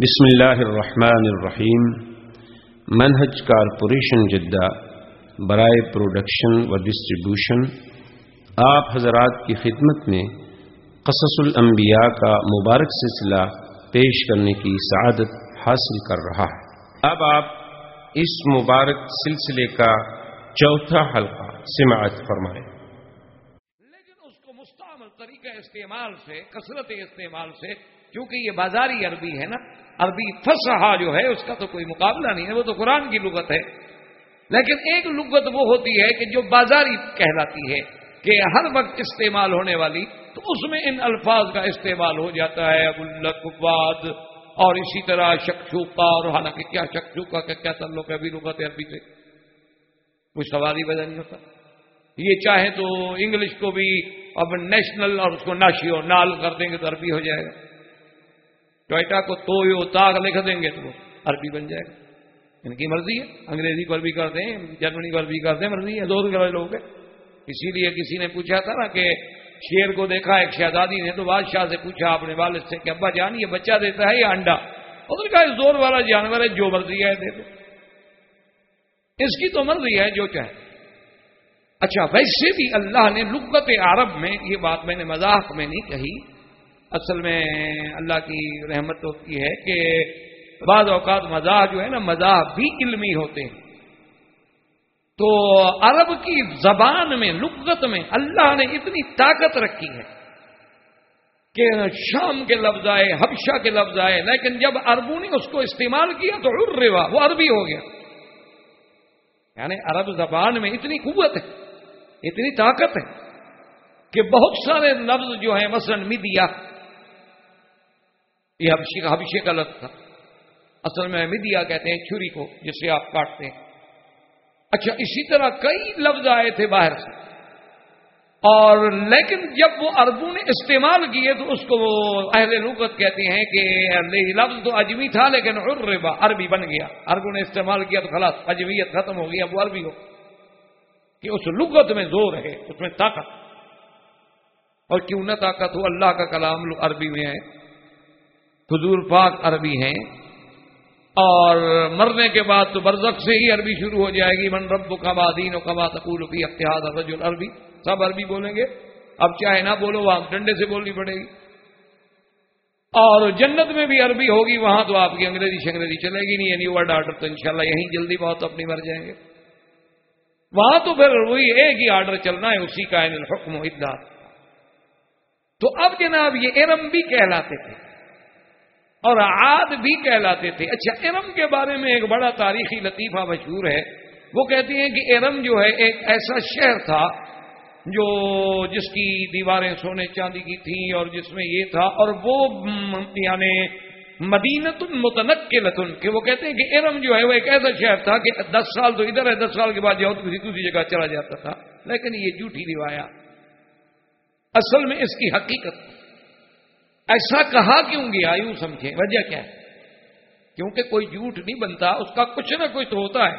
بسم اللہ الرحمن الرحیم۔ منہج کارپوریشن جدہ، برائے پروڈکشن و ڈسٹریبیوشن۔ آپ حضرات کی خدمت میں قصص الانبیاء کا مبارک سلسلہ پیش کرنے کی سعادت حاصل کر رہا ہے۔ اب آپ اس مبارک سلسلے کا چوتھا حلقہ سماعت فرمائیں۔ لیکن اس کو مستعمل طریقہ استعمال سے، کثرت استعمال سے، کیونکہ یہ بازاری عربی ہے نا عربی فصحا جو ہے، اس کا تو کوئی مقابلہ نہیں ہے، وہ تو قرآن کی لغت ہے۔ لیکن ایک لغت وہ ہوتی ہے کہ جو بازاری کہلاتی ہے کہ ہر وقت استعمال ہونے والی، تو اس میں ان الفاظ کا استعمال ہو جاتا ہے۔ ابوالقباد اور اسی طرح شکشوکا اور حالانکہ کیا شکشوکا کا کیا تعلق ہے ابھی لغت عربی سے کوئی سوال ہی وجہ نہیں ہوتا۔ یہ چاہے تو انگلش کو بھی اب نیشنل اور اس کو ناشیو نال کر دیں گے تو عربی ہو جائے گا۔ ٹوئٹا کو تو تاغ لکھ دیں گے تو وہ عربی بن جائے گا۔ ان کی مرضی ہے۔ انگریزی کو عربی کر دیں، جرمنی کو عربی کر دیں، مرضی ہے۔ دو لوگ اسی لیے کسی نے پوچھا تھا نا کہ شیر کو دیکھا، ایک شہزادی نے تو بادشاہ سے پوچھا اپنے والد سے کہ ابا جان، یہ بچہ دیتا ہے یا انڈا؟ اس نے کہا زور والا جانور ہے، جو مرضی ہے دے دو۔ اس کی تو مرضی ہے، جو چاہے۔ اچھا ویسے بھی اللہ نے لغت عرب میں، یہ بات میں نے مذاق میں نہیں کہی اصل میں اللہ کی رحمت ہوتی ہے کہ بعض اوقات مزاح جو ہے نا، مزاح بھی علمی ہوتے ہیں۔ تو عرب کی زبان میں، لغت میں اللہ نے اتنی طاقت رکھی ہے کہ شام کے لفظ آئے، حبشہ کے لفظ آئے، لیکن جب اربوں نے اس کو استعمال کیا تو روا وہ عربی ہو گیا۔ یعنی عرب زبان میں اتنی قوت ہے، اتنی طاقت ہے کہ بہت سارے لفظ جو ہیں، مثلا میڈیا یہ حبشی کا حبشے کا لفظ تھا۔ اصل میں مدیا کہتے ہیں چھری کو جسے آپ کاٹتے ہیں۔ اچھا اسی طرح کئی لفظ آئے تھے باہر سے۔ اور لیکن جب وہ عربوں نے استعمال کیے تو اس کو وہ اہل لغت کہتے ہیں کہ لفظ تو اجمی تھا لیکن عربا عربی بن گیا۔ عربوں نے استعمال کیا تو خلاص اجمیت ختم ہو گیا وہ عربی ہو۔ کہ اس لغت میں زور ہے، اس میں طاقت۔ اور کیوں نہ طاقت ہو، اللہ کا کلام عربی میں ہے۔ حضور پاک عربی ہیں اور مرنے کے بعد تو برزخ سے ہی عربی شروع ہو جائے گی، من رب کما دین و کما تقول بھی اتحاد رجل عربی، سب عربی بولیں گے۔ اب چاہے نہ بولو، وہاں ڈنڈے سے بولنی پڑے گی۔ اور جنت میں بھی عربی ہوگی، وہاں تو آپ کی انگریزی شنگریزی چلے گی نہیں یعنی ورڈ آرڈر تو انشاءاللہ یہیں جلدی بہت اپنی مر جائیں گے۔ وہاں تو پھر وہی ایک ہی آرڈر چلنا ہے، اسی کا حکم و ادار تو اب جناب یہ ارم بھی کہلاتے تھے۔ اور عاد بھی کہلاتے تھے۔ اچھا ارم کے بارے میں ایک بڑا تاریخی لطیفہ مشہور ہے۔ وہ کہتے ہیں کہ ارم جو ہے ایک ایسا شہر تھا جو جس کی دیواریں سونے چاندی کی تھیں اور جس میں یہ تھا، اور وہ یعنی مدینت المتنق کے لتن کہ وہ کہتے ہیں کہ ارم جو ہے وہ ایک ایسا شہر تھا کہ دس سال تو ادھر ہے، دس سال کے بعد جاؤ تو کسی دوسری جگہ چلا جاتا تھا۔ لیکن یہ جھوٹی روایات اصل میں اس کی حقیقت ایسا کہا کیوں گیا یوں سمجھے وجہ کیا ہے؟ کیونکہ کوئی جھوٹ نہیں بنتا، اس کا کچھ نہ کچھ تو ہوتا ہے۔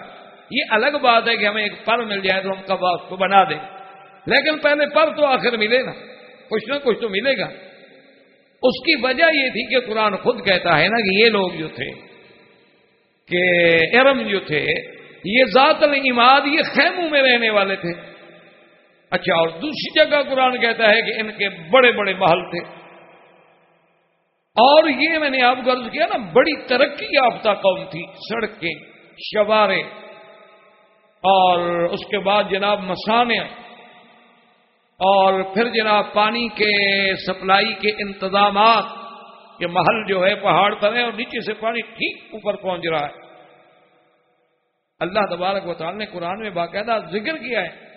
یہ الگ بات ہے کہ ہمیں ایک پر مل جائے تو ہم کب اس کو بنا دیں۔ لیکن پہلے پر تو آخر ملے نا کچھ نہ کچھ تو ملے گا۔ اس کی وجہ یہ تھی کہ قرآن خود کہتا ہے نا کہ یہ لوگ جو تھے، کہ ارم جو تھے، یہ ذات العماد یہ خیموں میں رہنے والے تھے۔ اچھا اور دوسری جگہ قرآن کہتا ہے کہ ان کے بڑے بڑے محل تھے۔ اور یہ میں نے آپ کو عرض کیا نا، بڑی ترقی یافتہ قوم تھی، سڑکیں، شوارے، اور اس کے بعد جناب مسانے اور پھر جناب پانی کے سپلائی کے انتظامات کے محل جو ہے پہاڑ پر ہے اور نیچے سے پانی ٹھیک اوپر پہنچ رہا ہے۔ اللہ تبارک و تعالی نے قرآن میں باقاعدہ ذکر کیا ہے۔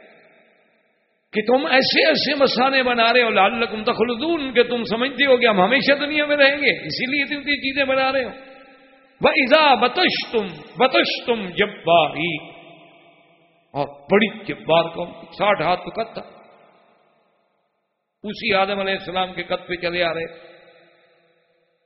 کہ تم ایسے ایسے مسانے بنا رہے ہو لال لکم تخلدون، کہ تم سمجھتے ہو کہ ہم ہمیشہ دنیا میں رہیں گے، اسی لیے تم کی چیزیں بنا رہے ہو۔ وہ ایزا بتش تم بتش تم جباری اور بڑی جبار کو ساٹھ ہاتھ تو قد تھا۔ اسی آدم علیہ السلام کے قد پہ چلے آ رہے۔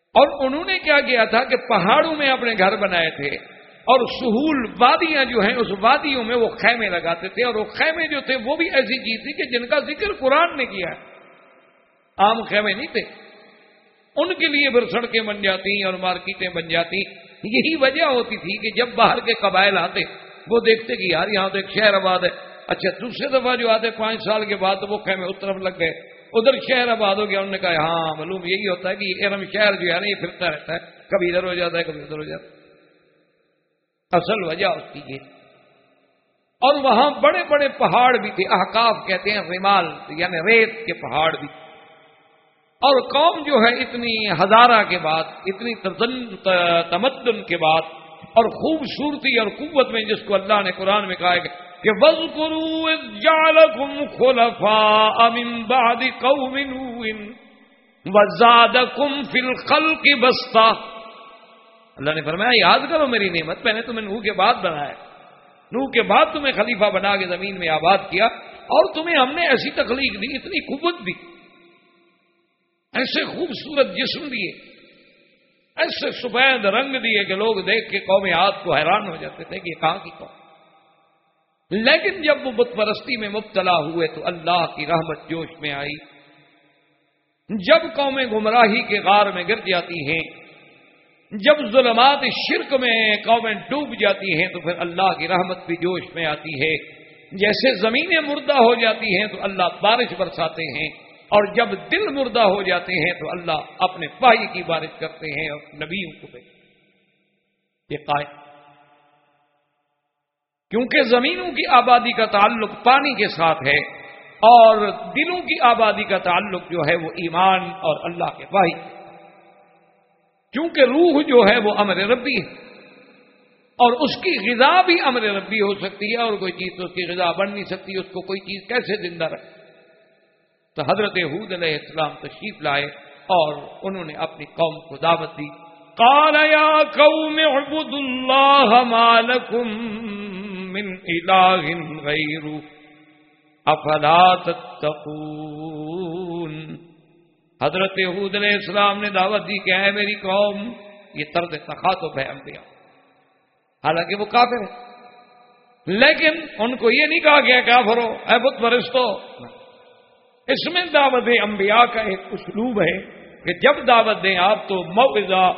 اور انہوں نے کیا کیا تھا کہ پہاڑوں میں اپنے گھر بنائے تھے۔ اور سہول وادیاں جو ہیں، اس وادیوں میں وہ خیمے لگاتے تھے اور وہ خیمے جو تھے، وہ بھی ایسی چیز تھی کہ جن کا ذکر قرآن نے کیا ہے۔ عام خیمے نہیں تھے۔ ان کے لیے پھر سڑکیں بن جاتی اور مارکیٹیں بن جاتی۔ یہی وجہ ہوتی تھی کہ جب باہر کے قبائل آتے، وہ دیکھتے کہ یار یہاں تو ایک شہر آباد ہے۔ اچھا دوسرے دفعہ جو آتے، پانچ سال کے بعد تو وہ خیمے اس طرف لگ گئے۔ ادھر شہر آباد ہو گیا، انہوں نے کہا ہاں معلوم یہی ہوتا ہے کہ ارم شہر جو ہے نا، یہ پھرتا رہتا ہے۔ کبھی ادھر ہو جاتا ہے، کبھی ادھر ہو جاتا ہے۔ اصل وجہ اس کی یہ۔ اور وہاں بڑے بڑے پہاڑ بھی تھے احکاف کہتے ہیں ریمال یعنی ریت کے پہاڑ بھی۔ اور قوم جو ہے اتنی ہزارہ کے بعد، اتنی تمدن کے بعد اور خوبصورتی اور قوت میں، جس کو اللہ نے قرآن میں کہا ہے کہ وز گرو خلفا امن باد وزاد کم فل خل کی بستا اللہ نے فرمایا، یاد کرو میری نعمت، میں نے تمہیں نوح کے بعد بنایا نوح کے بعد تمہیں خلیفہ بنا کے زمین میں آباد کیا، اور تمہیں ہم نے ایسی تخلیق دی، اتنی قوت دی، ایسے خوبصورت جسم دیے، ایسے سفید رنگ دیے کہ لوگ دیکھ کے قوم ہاتھ کو حیران ہو جاتے تھے کہ یہ کہاں کی قوم۔ لیکن جب وہ بت پرستی میں مبتلا ہوئے تو اللہ کی رحمت جوش میں آئی۔ جب قومیں گمراہی کے غار میں گر جاتی ہیں جب ظلمات شرک میں قومیں ڈوب جاتی ہیں تو پھر اللہ کی رحمت بھی جوش میں آتی ہے۔ جیسے زمینیں مردہ ہو جاتی ہیں تو اللہ بارش برساتے ہیں اور جب دل مردہ ہو جاتے ہیں تو اللہ اپنے پائی کی بارش کرتے ہیں اور نبیوں کو یہ قائم۔ کیونکہ زمینوں کی آبادی کا تعلق پانی کے ساتھ ہے اور دلوں کی آبادی کا تعلق جو ہے وہ ایمان اور اللہ کے بھائی کیونکہ روح جو ہے وہ امر ربی ہے۔ اور اس کی غذا بھی امر ربی ہو سکتی ہے اور کوئی چیز تو اس کی غذا بن نہیں سکتی، اس کو کوئی چیز کیسے زندہ رکھے؟ تو حضرت حود علیہ السلام تشریف لائے اور انہوں نے اپنی قوم کو دعوت دی۔ قال قوم، اعبدوا اللہ ما من الہ غیر افلا تتقون؟ حضرت حود علیہ السلام نے دعوت دی کہ ہے میری قوم، یہ طرز تخاطب ہے انبیاء۔ حالانکہ وہ کافر ہے لیکن ان کو یہ نہیں کہا گیا کافرو اے بت پرستو۔ اس میں دعوت انبیاء کا ایک اسلوب ہے کہ جب دعوت دیں آپ تو معوضہ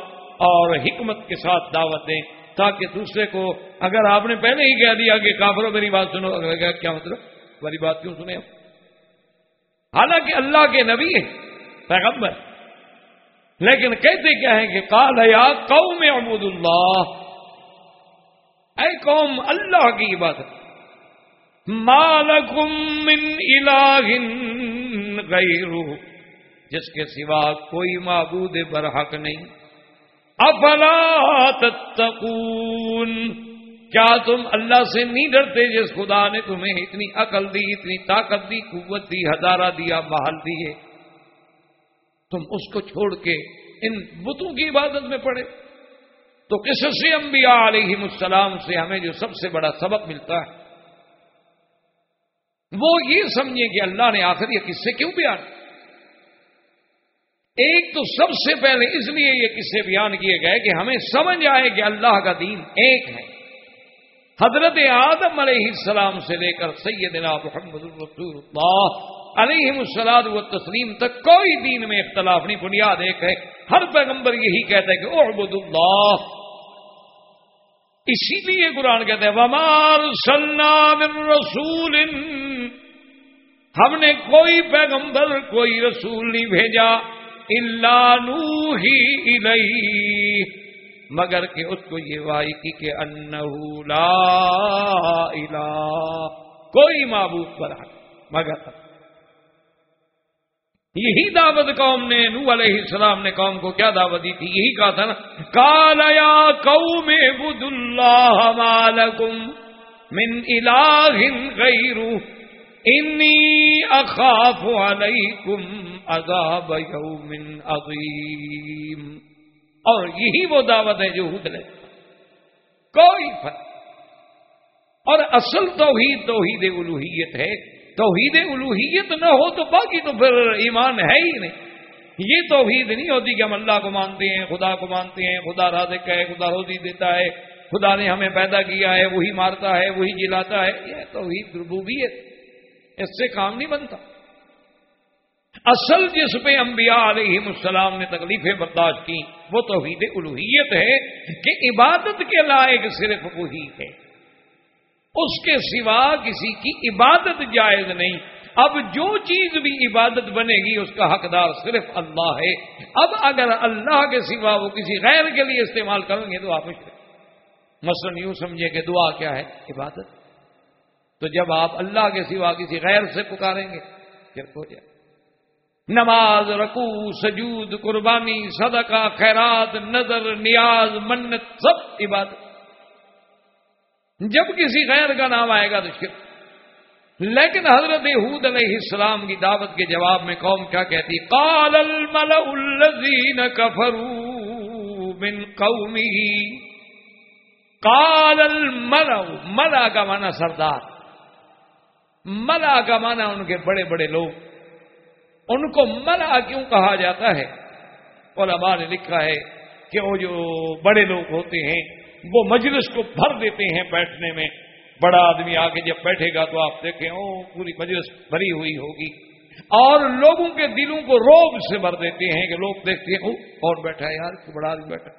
اور حکمت کے ساتھ دعوت دیں تاکہ دوسرے کو، اگر آپ نے پہلے ہی کہہ دیا کہ کافروں میری بات سنو۔ کیا مطلب؟ میری بات کیوں سنے حالانکہ اللہ کے نبی ہے پیغمبر۔ لیکن کہتے کیا ہے کہ کال یا قوم عبود اللہ۔ اے قوم، اللہ کی عبادت۔ مالکم من الہ غیر جس کے سوا کوئی معبود برحق نہیں۔ افلا تتقون۔ کیا تم اللہ سے نہیں ڈرتے جس خدا نے تمہیں اتنی عقل دی، اتنی طاقت دی، قوت دی ہزارہ دیا محل دیے تم اس کو چھوڑ کے ان بتوں کی عبادت میں پڑے۔ تو کس سے انبیاء علیہ السلام سے ہمیں جو سب سے بڑا سبق ملتا ہے۔ وہ یہ سمجھیں کہ اللہ نے آخر یہ قصے کیوں بیان؟ ایک تو سب سے پہلے اس لیے یہ قصے بیان کیے گئے کہ ہمیں سمجھ آئے کہ اللہ کا دین ایک ہے۔ حضرت آدم علیہ السلام سے لے کر سیدنا محمد الرسول اللہ علیہ السلاد و تسلیم تک کوئی دین میں اختلاف نہیں، بنیاد ایک ہے۔ ہر پیغمبر یہی کہتا ہے کہ اعبد اللہ۔ اسی لیے قرآن کہتے ہیں ومار من رسول۔ ہم نے کوئی پیغمبر، کوئی رسول نہیں بھیجا۔ اللہ نو ہی مگر کہ اس کو یہ وائی کی کہ انہو لا الہ کوئی معبود پر مگر یہی دعوت قوم نے نو علیہ السلام نے قوم کو کیا دعوت دی تھی؟ یہی کہا تھا نا کالیا قوم بد اللہ مالکم من الہ غیر انی اخاف علیکم عذاب یوم عظیم۔ اور یہی وہ دعوت ہے جو حد نے۔ کوئی فرق اور اصل توحید توحید الوحیت ہے۔ توحید الوحیت نہ ہو تو باقی تو پھر ایمان ہے ہی نہیں۔ یہ توحید نہیں ہوتی کہ ہم اللہ کو مانتے ہیں، خدا کو مانتے ہیں، خدا رازق ہے، خدا روزی دیتا ہے، خدا نے ہمیں پیدا کیا ہے، وہی مارتا ہے، وہی جلاتا ہے۔ یہ توحید ربوبیت، اس سے کام نہیں بنتا۔ اصل جس پہ انبیاء علیہ السلام نے تکلیفیں برداشت کی وہ توحید الوحیت ہے کہ عبادت کے لائق صرف وہی ہے۔ اس کے سوا کسی کی عبادت جائز نہیں۔ اب جو چیز بھی عبادت بنے گی، اس کا حقدار صرف اللہ ہے۔ اب اگر اللہ کے سوا وہ کسی غیر کے لیے استعمال کریں گے تو آپ مثلاً یوں سمجھے کہ دعا کیا ہے؟ عبادت۔ تو جب آپ اللہ کے سوا کسی غیر سے پکاریں گے، پھر ہو جائے۔ نماز رکو سجود، قربانی، صدقہ، خیرات، نظر، نیاز، منت، سب عبادت۔ جب کسی غیر کا نام آئے گا تو شرک۔ لیکن حضرت حود علیہ السلام کی دعوت کے جواب میں قوم کیا کہتی، قال الملأ الذین کفروا من قومه۔ قال الملأ ملا کا معنی سردار۔ ملا کا معنی ان کے بڑے بڑے لوگ۔ ان کو ملا کیوں کہا جاتا ہے؟ علماء نے لکھا ہے کہ وہ جو بڑے لوگ ہوتے ہیں وہ مجلس کو بھر دیتے ہیں بیٹھنے میں۔ بڑا آدمی آگے جب بیٹھے گا تو آپ دیکھیں او پوری مجلس بھری ہوئی ہوگی۔ اور لوگوں کے دلوں کو روب سے بھر دیتے ہیں کہ لوگ دیکھتے ہیں اور بیٹھا ہے یار بڑا آدمی بیٹھا۔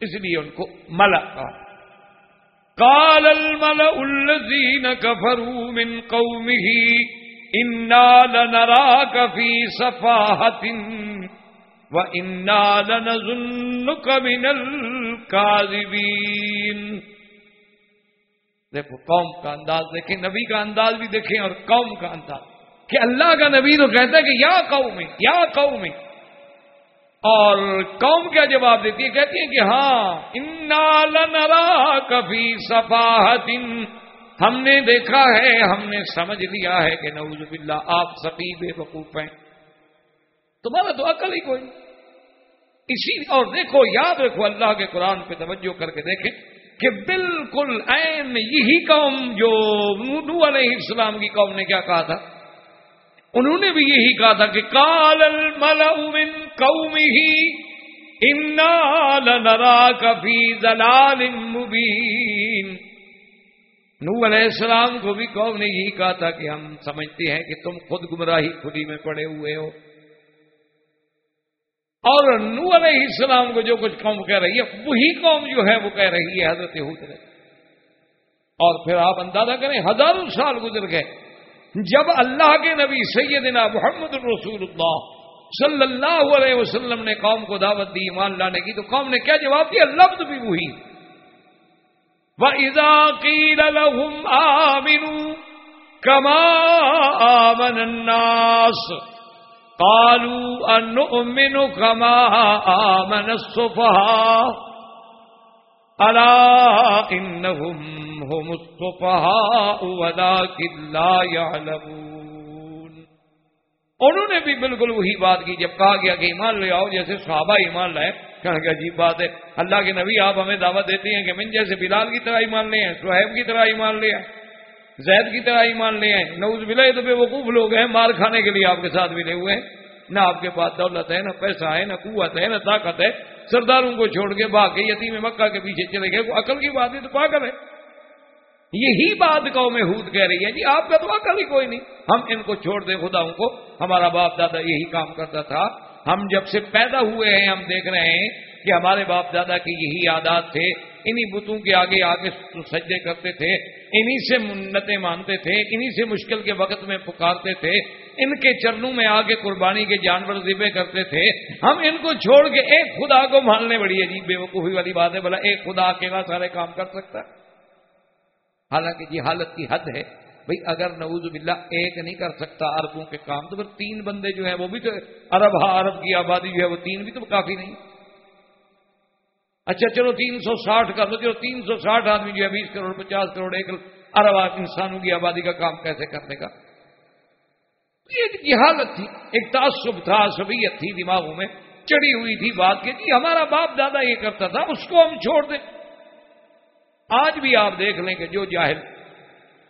اس لیے ان کو ملا کہا۔ کال المل الزین کفرو من قومه انا لنرا کفی صفاحت و انا لنظنک من الكاذبین دیکھو، قوم کا انداز دیکھیں، نبی کا انداز بھی دیکھیں اور قوم کا انداز۔ کہ اللہ کا نبی تو کہتا ہے کہ یا قوم یا قوم اور قوم کیا جواب دیتی ہے؟ کہتی ہے کہ ہاں لنرا کبھی صفاحت ہم نے دیکھا ہے، ہم نے سمجھ لیا ہے کہ نعوذ باللہ، آپ سبھی بے وقوف ہیں۔ تمہارا تو عقل ہی کوئی۔ اسی اور دیکھو، یاد رکھو اللہ کے قرآن پہ توجہ کر کے دیکھیں کہ بالکل این یہی قوم جو نو علیہ السلام کی قوم نے کیا کہا تھا۔ انہوں نے بھی یہی کہا تھا کہ کال من قومی ہی لنرا کفی دلال مبین نو علیہ السلام کو بھی قوم نے یہی کہا تھا کہ ہم سمجھتے ہیں کہ تم خود گمراہی خودی میں پڑے ہوئے ہو۔ اور نو علیہ السلام کو جو کچھ قوم کہہ رہی ہے، وہی قوم جو ہے وہ کہہ رہی ہے حضرت حضرت اور پھر آپ اندازہ کریں، ہزاروں سال گزر گئے۔ جب اللہ کے نبی سیدنا محمد رسول اللہ صلی اللہ علیہ وسلم نے قوم کو دعوت دی، ایمان لانے کی، تو قوم نے کیا جواب دیا؟ لفظ بھی وہی۔ وہ آمنوا کما آمن الناس قالوا أن نؤمن كما آمن الصفحاء ألا إنهم هم الصفحاء ولكن لا يعلمون. انہوں نے بھی بالکل وہی بات کی، جب کہا گیا کہ ایمان لے آؤ، جیسے صحابہ ایمان لائے، کہا کہ عجیب بات ہے۔ اللہ کے نبی آپ ہمیں دعوت دیتے ہیں کہ من جیسے بلال کی طرح ایمان لے ہیں سہیب کی طرح ایمان لے آئے۔ زید کی طرح ایمان لے آئے۔ نوز ملے تو بے وقوف لوگ ہیں مار کھانے کے لیے آپ کے ساتھ ملے ہوئے۔ ہیں نہ آپ کے پاس دولت ہے، نہ پیسہ ہے، نہ قوت ہے، نہ طاقت ہے۔ سرداروں کو چھوڑ کے باغ کے یتیم مکہ کے پیچھے چلے گئے۔ وہ عقل کی بات ہے تو پاگل ہے۔ یہی بات قوم ہود کہہ رہی ہے۔ جی آپ کا تو عقل ہی کوئی نہیں۔ ہم ان کو چھوڑ دیں خداؤں کو۔ ہمارا باپ دادا یہی کام کرتا تھا۔ ہم جب سے پیدا ہوئے ہیں، ہم دیکھ رہے ہیں کہ ہمارے باپ دادا کی یہی عادات تھے۔ انہی بتوں کے آگے آگے سجدے کرتے تھے۔ انہی سے منتیں مانتے تھے، انہی سے مشکل کے وقت میں پکارتے تھے، ان کے چرنوں میں آگے قربانی کے جانور ذبے کرتے تھے۔ ہم ان کو چھوڑ کے ایک خدا کو ماننے بڑی عجیب بے وقوفی والی بات ہے بلا ایک خدا اکیلا سارے کام کر سکتا حالانکہ یہ حالت کی حد ہے، بھئی اگر نعوذ باللہ ایک نہیں کر سکتا عربوں کے کام، تو پھر تین بندے جو ہیں وہ بھی تو عرب ہاں عرب کی آبادی جو ہے وہ تین بھی تو کافی نہیں۔ اچھا چلو تین سو ساٹھ کر لو چلو تین سو ساٹھ آدمی جو ہے بیس کروڑ، پچاس کروڑ ایک ارب انسانوں کی آبادی کا کام کیسے کرنے کا؟ ایک جہالت تھی، ایک تعصب تھا سبیت تھی دماغوں میں چڑی ہوئی تھی بات کہ جی ہمارا باپ دادا یہ کرتا تھا، اس کو ہم چھوڑ دیں۔ آج بھی آپ دیکھ لیں کہ جو جاہل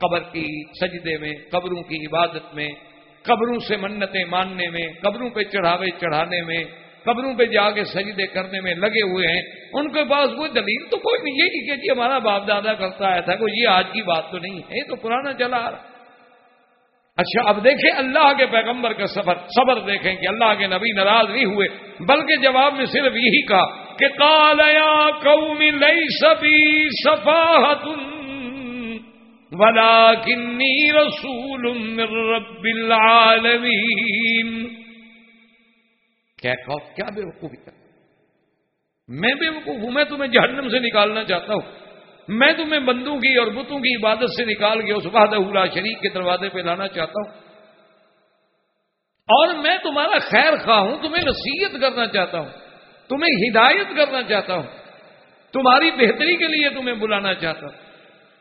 قبر کی سجدے میں، قبروں کی عبادت میں، قبروں سے منتیں ماننے میں، قبروں پہ چڑھاوے، چڑھانے میں قبروں پہ جا کے سجدے کرنے میں لگے ہوئے ہیں، ان کے پاس کوئی دلیل تو کوئی نہیں، یہ کہ جی ہمارا باپ دادا کرتا ہے تھا، کوئی یہ آج کی بات تو نہیں ہے، یہ تو پرانا چلا آ رہا۔ اچھا اب دیکھیں اللہ کے پیغمبر کا سفر صبر دیکھیں کہ اللہ کے نبی ناراض نہیں ہوئے، بلکہ جواب میں صرف یہی کہا کہ کالیا قوم لئی سبھی سفاہت ولا کنی رسول رب العالمین۔ کیا کیا بے وقوفی کر میں بے وقوف ہوں، میں تمہیں جہنم سے نکالنا چاہتا ہوں۔ میں تمہیں بندوں کی اور بتوں کی عبادت سے نکال کے اس وحدہ اولا شریف کے دروازے پہ لانا چاہتا ہوں۔ اور میں تمہارا خیر خواہ ہوں، تمہیں نصیحت کرنا چاہتا ہوں، تمہیں ہدایت کرنا چاہتا ہوں۔ تمہاری بہتری کے لیے تمہیں بلانا چاہتا ہوں۔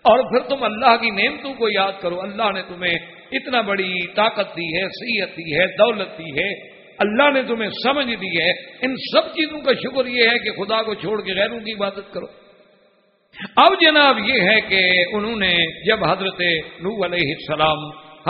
اور پھر تم اللہ کی نعمتوں کو یاد کرو۔ اللہ نے تمہیں اتنا بڑی طاقت دی ہے صحت دی ہے، دولت دی ہے۔ اللہ نے تمہیں سمجھ دی ہے۔ ان سب چیزوں کا شکر یہ ہے کہ خدا کو چھوڑ کے غیروں کی عبادت کرو۔ اب جناب یہ ہے کہ انہوں نے جب حضرت نو علیہ السلام،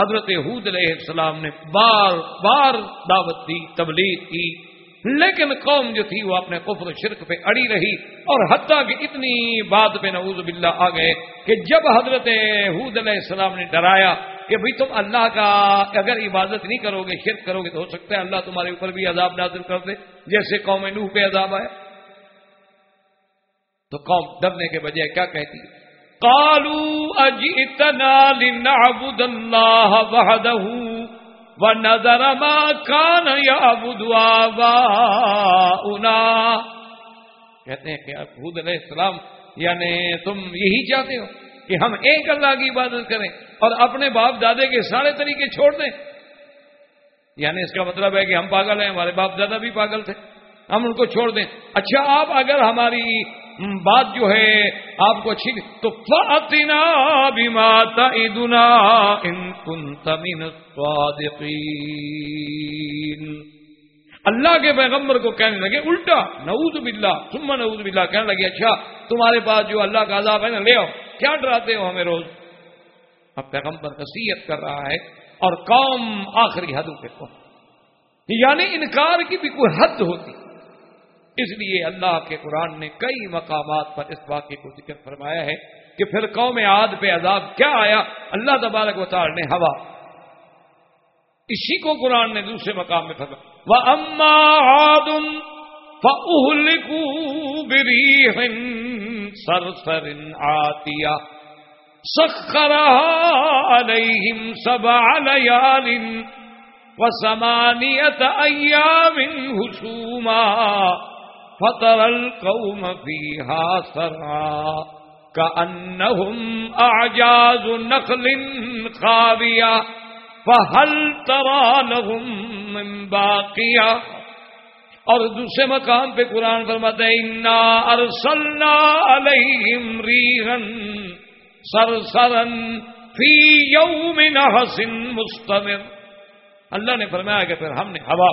حضرت حود علیہ السلام نے بار بار دعوت دی، تبلیغ کی، لیکن قوم جو تھی وہ اپنے کفر و شرک پہ اڑی رہی۔ اور حتیٰ کہ اتنی بات پہ نعوذ باللہ آ گئے کہ جب حضرت حود علیہ السلام نے ڈرایا کہ بھئی تم اللہ کا اگر عبادت نہیں کرو گے، شرک کرو گے تو ہو سکتا ہے اللہ تمہارے اوپر بھی عذاب نازل کر دے، جیسے قوم نوح پہ عذاب آیا۔ تو قوم ڈرنے کے بجائے کیا کہتی کالو اجتنا لنعبد اللہ وحدہ ونظر ما کان یعبد آباؤنا۔ کہتے ہیں کہ حود علیہ السلام یعنی تم یہی چاہتے ہو؟ کہ ہم ایک اللہ کی عبادت کریں اور اپنے باپ دادے کے سارے طریقے چھوڑ دیں۔ یعنی اس کا مطلب ہے کہ ہم پاگل ہیں، ہمارے باپ دادا بھی پاگل تھے۔ ہم ان کو چھوڑ دیں۔ اچھا آپ اگر ہماری بات جو ہے آپ کو اچھی تو فاتنا بھی ماتا ادنا ان کن تمین اللہ کے پیغمبر کو کہنے لگے، الٹا، نعوذ باللہ، ثم نعوذ باللہ، کہنے لگے اچھا تمہارے پاس جو اللہ کا عذاب ہے نا، لے آؤ، کیا ڈراتے ہو ہمیں روز؟ اب پیغمبر نصیحت کر رہا ہے اور قوم آخری حدوں پہ پہنچ یعنی انکار کی بھی کوئی حد ہوتی۔ اس لیے اللہ کے قرآن نے کئی مقامات پر اس واقعے کو ذکر فرمایا ہے کہ پھر قوم عاد پہ عذاب کیا آیا؟ اللہ تبارک و تعالی نے ہوا۔ اسی کو قرآن نے دوسرے مقام میں فرمایا۔ وہ اما آدم بری سر سر آتیا سخر علیہم سبع لیال وسمانیت ایام حسوما فتر القوم فيها سرعا كأنهم أعجاز نخل خاوية فهل ترى لهم من اور دوسرے مقام پہ قرآن فرماتے انا ارسلنا علیہم ریحن سرسرن فی یوم نحس مستمر اللہ نے فرمایا کہ پھر ہم نے ہوا۔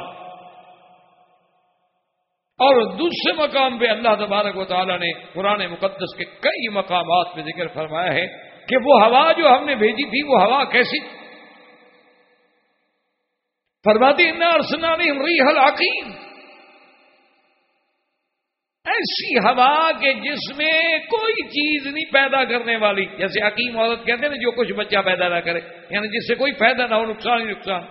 اور دوسرے مقام پہ اللہ تبارک و تعالیٰ نے قرآن مقدس کے کئی مقامات پہ ذکر فرمایا ہے کہ وہ ہوا جو ہم نے بھیجی تھی، وہ ہوا کیسی؟ فرماتی ارسنانی ریحل عقیم ایسی ہوا کہ جس میں کوئی چیز نہیں پیدا کرنے والی۔ جیسے حکیم عورت کہتے ہیں جو کچھ بچہ پیدا نہ کرے یعنی جس سے کوئی فائدہ نہ ہو، نقصان ہی نقصان۔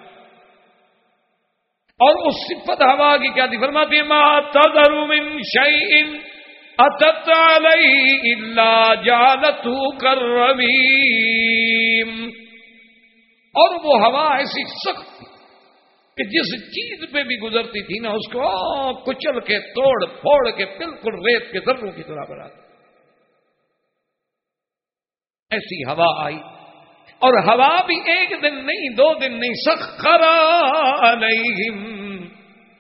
اور اس صفت ہوا کی کیا تھی؟ فرماتی، ما تذر من شیء اتت علی الا جالتو کرمیم اور وہ ہوا ایسی سخت کہ جس چیز پہ بھی گزرتی تھی نا، اس کو کچل کے، توڑ پھوڑ کے بالکل ریت کے ذروں کی طرح بنا ایسی ہوا آئی۔ اور ہوا بھی ایک دن نہیں، دو دن نہیں سخرا علیہم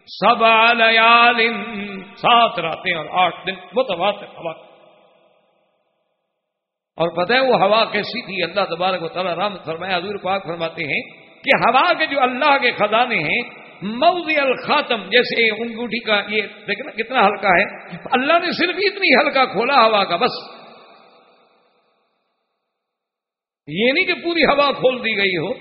سب لیال، سات راتیں اور آٹھ دن، متواتر ہوا۔ اور پتہ ہے وہ ہوا کیسی تھی؟ اللہ تبارک و تعالیٰ رام فرمایا حضور پاک فرماتے ہیں کہ ہوا کے جو اللہ کے خزانے ہیں، موضع الخاتم، جیسے انگوٹھی کا یہ دیکھنا کتنا ہلکا ہے، اللہ نے صرف اتنی ہلکا کھولا ہوا کا بس۔ یہ نہیں کہ پوری ہوا کھول دی گئی ہو،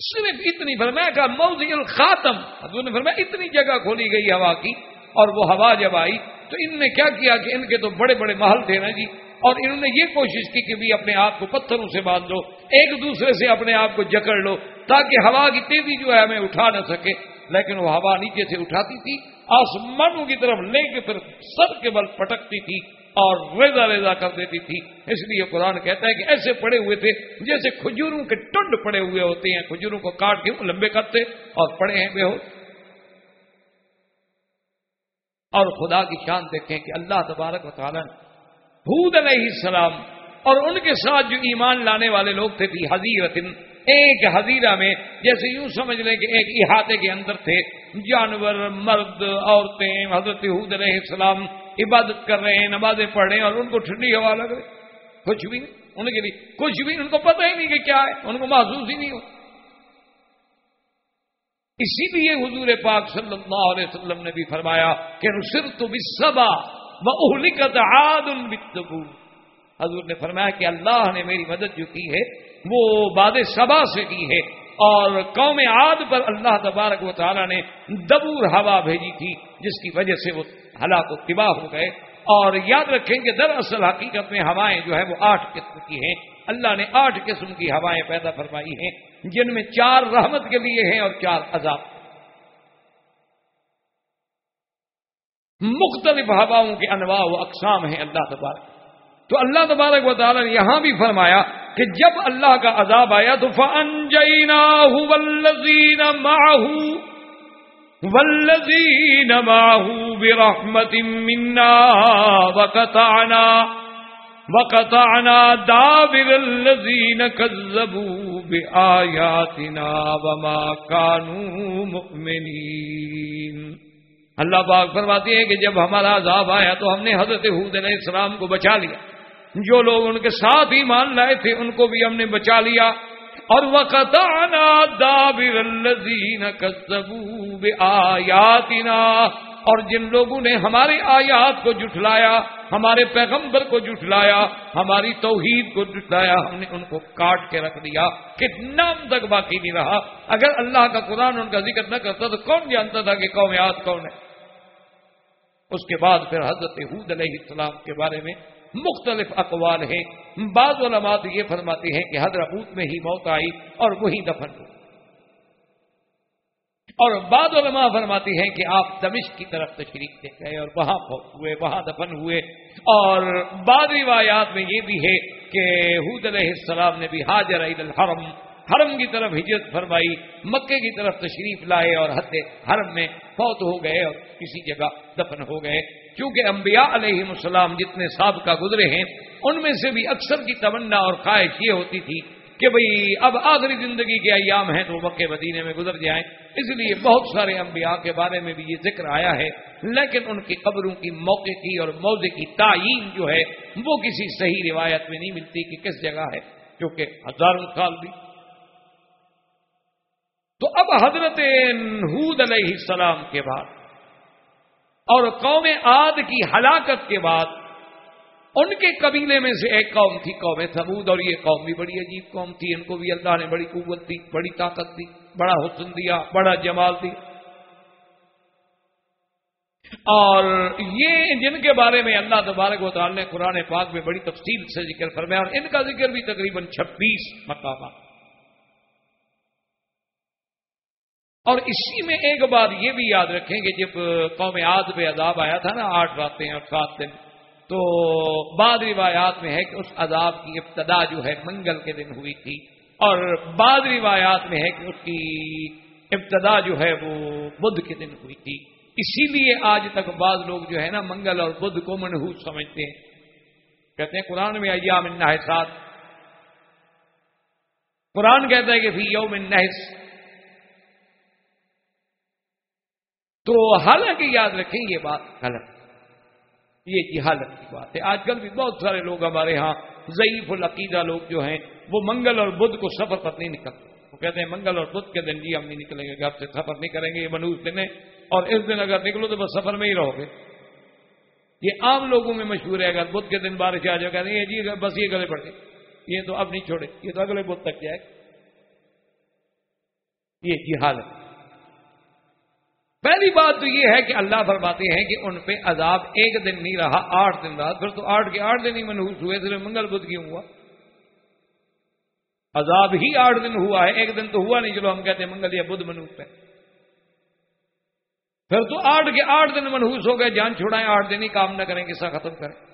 صرف اتنی فرمایا کا موضع الخاتم، حضور نے فرمایا اتنی جگہ کھولی گئی ہوا کی، اور وہ ہوا جب آئی، تو ان نے کیا کیا کہ ان کے تو بڑے بڑے محل تھے نا جی اور انہوں نے یہ کوشش کی کہ بھی اپنے آپ کو پتھروں سے باندھ لو ایک دوسرے سے اپنے آپ کو جکڑ لو تاکہ ہوا کی تیزی جو ہے ہمیں اٹھا نہ سکے، لیکن وہ ہوا نیچے سے اٹھاتی تھی، آسمانوں کی طرف لے کے پھر سر کے بل پٹکتی تھی اور ریزا ریزا کر دیتی تھی۔ اس لیے قرآن کہتا ہے کہ ایسے پڑے ہوئے تھے جیسے کھجوروں کے ٹنڈ پڑے ہوئے ہوتے ہیں، کھجوروں کو کاٹ کے لمبے کرتے اور پڑے ہیں بے ہو اور خدا کی شان دیکھیں کہ اللہ تبارک و تعالیٰ حود علیہ السلام اور ان کے ساتھ جو ایمان لانے والے لوگ تھے، تھی حضیرت ایک حضیرہ میں جیسے یوں سمجھ لیں کہ ایک احاطے کے اندر تھے، جانور، مرد، عورتیں، حضرت حود علیہ السلام عبادت کر رہے ہیں، نمازیں پڑھ رہے ہیں اور ان کو ٹھنڈی ہوا لگ رہی۔ کچھ بھی نہیں۔ ان کے لیے کچھ بھی ان کو پتہ ہی نہیں کہ کیا ہے، ان کو محسوس ہی نہیں ہو اسی لیے حضور پاک صلی اللہ علیہ وسلم نے بھی فرمایا کہ نصر تو بسبا اہلکت عاد بالتبو حضور نے فرمایا کہ اللہ نے میری مدد جو کی ہے وہ باد سبا سے کی ہے اور قوم عاد پر اللہ تبارک و تعالیٰ نے دبور ہوا بھیجی تھی، جس کی وجہ سے وہ ہلاک و تباہ ہو گئے۔ اور یاد رکھیں کہ دراصل حقیقت میں ہوائیں جو ہے وہ آٹھ قسم کی ہیں۔ اللہ نے آٹھ قسم کی ہوائیں پیدا فرمائی ہیں، جن میں چار رحمت کے لیے ہیں اور چار عذاب۔ مختلف ہواؤں کے انواع و اقسام ہیں اللہ تبارک۔ تو اللہ تبارک و تعالیٰ نے یہاں بھی فرمایا کہ جب اللہ کا عذاب آیا تو فن جینا ولزین ماہو ولزین ماہو برحمت منا وقتانا وقتانا دابر الذین کذبوا بآیاتنا وما كانوا مؤمنین اللہ پاک فرماتی ہے کہ جب ہمارا عذاب آیا تو ہم نے حضرت حود علیہ السلام کو بچا لیا۔ جو لوگ ان کے ساتھ ہی مان لائے تھے، ان کو بھی ہم نے بچا لیا۔ اور وقت آیاتنا اور جن لوگوں نے ہماری آیات کو جٹلایا ہمارے پیغمبر کو جٹلایا ہماری توحید کو جٹلایا ہم نے ان کو کاٹ کے رکھ دیا۔ کہ نام تک باقی نہیں رہا۔ اگر اللہ کا قرآن ان کا ذکر نہ کرتا تو کون جانتا تھا کہ قوم یاد کون ہے؟ اس کے بعد پھر حضرت حود علیہ السلام کے بارے میں مختلف اقوال ہیں۔ بعض علماء تو یہ فرماتے ہیں کہ حضرت میں ہی موت آئی اور وہی دفن ہوئی اور بعض علماء فرماتے ہیں کہ آپ دمشق کی طرف تشریف لے گئے اور وہاں فوت ہوئے، وہاں دفن ہوئے۔ اور بعض روایات میں یہ بھی ہے کہ حود علیہ السلام نے بھی حاضر عید الحرم، حرم کی طرف ہجرت فرمائی، مکے کی طرف تشریف لائے اور حد حرم میں فوت ہو گئے اور کسی جگہ دفن ہو گئے۔ کیونکہ انبیاء علیہ السلام جتنے سابقہ گزرے ہیں، ان میں سے بھی اکثر کی تمنا اور خواہش یہ ہوتی تھی کہ بھئی اب آخری زندگی کے ایام ہیں تو مکے مدینے میں گزر جائیں۔ اس لیے بہت سارے انبیاء کے بارے میں بھی یہ ذکر آیا ہے۔ لیکن ان کی قبروں کی موقع کی اور موضع کی تعین جو ہے، وہ کسی صحیح روایت میں نہیں ملتی کہ کس جگہ ہے، کیونکہ ہزاروں سال بھی۔ تو اب حضرت حود علیہ السلام کے بعد اور قوم عاد کی ہلاکت کے بعد ان کے قبیلے میں سے ایک قوم تھی قوم سبود اور یہ قوم بھی بڑی عجیب قوم تھی۔ ان کو بھی اللہ نے بڑی قوت دی، بڑی طاقت دی، بڑا حسن دیا، بڑا جمال دیا اور یہ جن کے بارے میں اللہ تبارک و تعالی نے قرآن پاک میں بڑی تفصیل سے ذکر فرمایا، اور ان کا ذکر بھی تقریباً چھبیس مقامات۔ اور اسی میں ایک بات یہ بھی یاد رکھیں کہ جب قوم عاد پہ عذاب آیا تھا نا، آٹھ راتیں اور سات دن، تو بعض روایات میں ہے کہ اس عذاب کی ابتدا جو ہے منگل کے دن ہوئی تھی۔ اور بعض روایات میں ہے کہ اس کی ابتدا جو ہے وہ بدھ کے دن ہوئی تھی۔ اسی لیے آج تک بعض لوگ جو ہے نا منگل اور بدھ کو منحوس سمجھتے ہیں۔ کہتے ہیں، قرآن میں ایام النحسات قرآن کہتا ہے کہ فی یوم النحس تو حالانکہ یاد رکھیں یہ بات غلط یہ کی حالت کی بات ہے۔ آج کل بھی بہت سارے لوگ ہمارے ہاں ضعیف العقیدہ لوگ جو ہیں، وہ منگل اور بدھ کو سفر پر نہیں نکلتے۔ وہ کہتے ہیں منگل اور بدھ کے دن جی ہم نہیں نکلیں گے، گھر سے سفر نہیں کریں گے، یہ منوج دن ہے۔ اور اس دن اگر نکلو تو بس سفر میں ہی رہو گے۔ یہ عام لوگوں میں مشہور ہے۔ اگر بدھ کے دن بارش آ جائے، کہتے ہیں جی بس یہ گلے پڑ گئے یہ تو اب نہیں چھوڑے، یہ تو اگلے بدھ تک جائے۔ یہ جی حالت۔ پہلی بات تو یہ ہے کہ اللہ فرماتے ہیں کہ ان پہ عذاب ایک دن نہیں رہا، آٹھ دن رہا۔ پھر تو آٹھ کے آٹھ دن ہی منحوس ہوئے پھر منگل بدھ کیوں ہوا؟ عذاب ہی آٹھ دن ہوا ہے، ایک دن تو ہوا نہیں، چلو ہم کہتے ہیں منگل یا بدھ منوس پہ پھر تو آٹھ کے آٹھ دن منحوس ہو گئے، جان چھوڑائیں، آٹھ دن ہی کام نہ کریں قصہ ختم کریں۔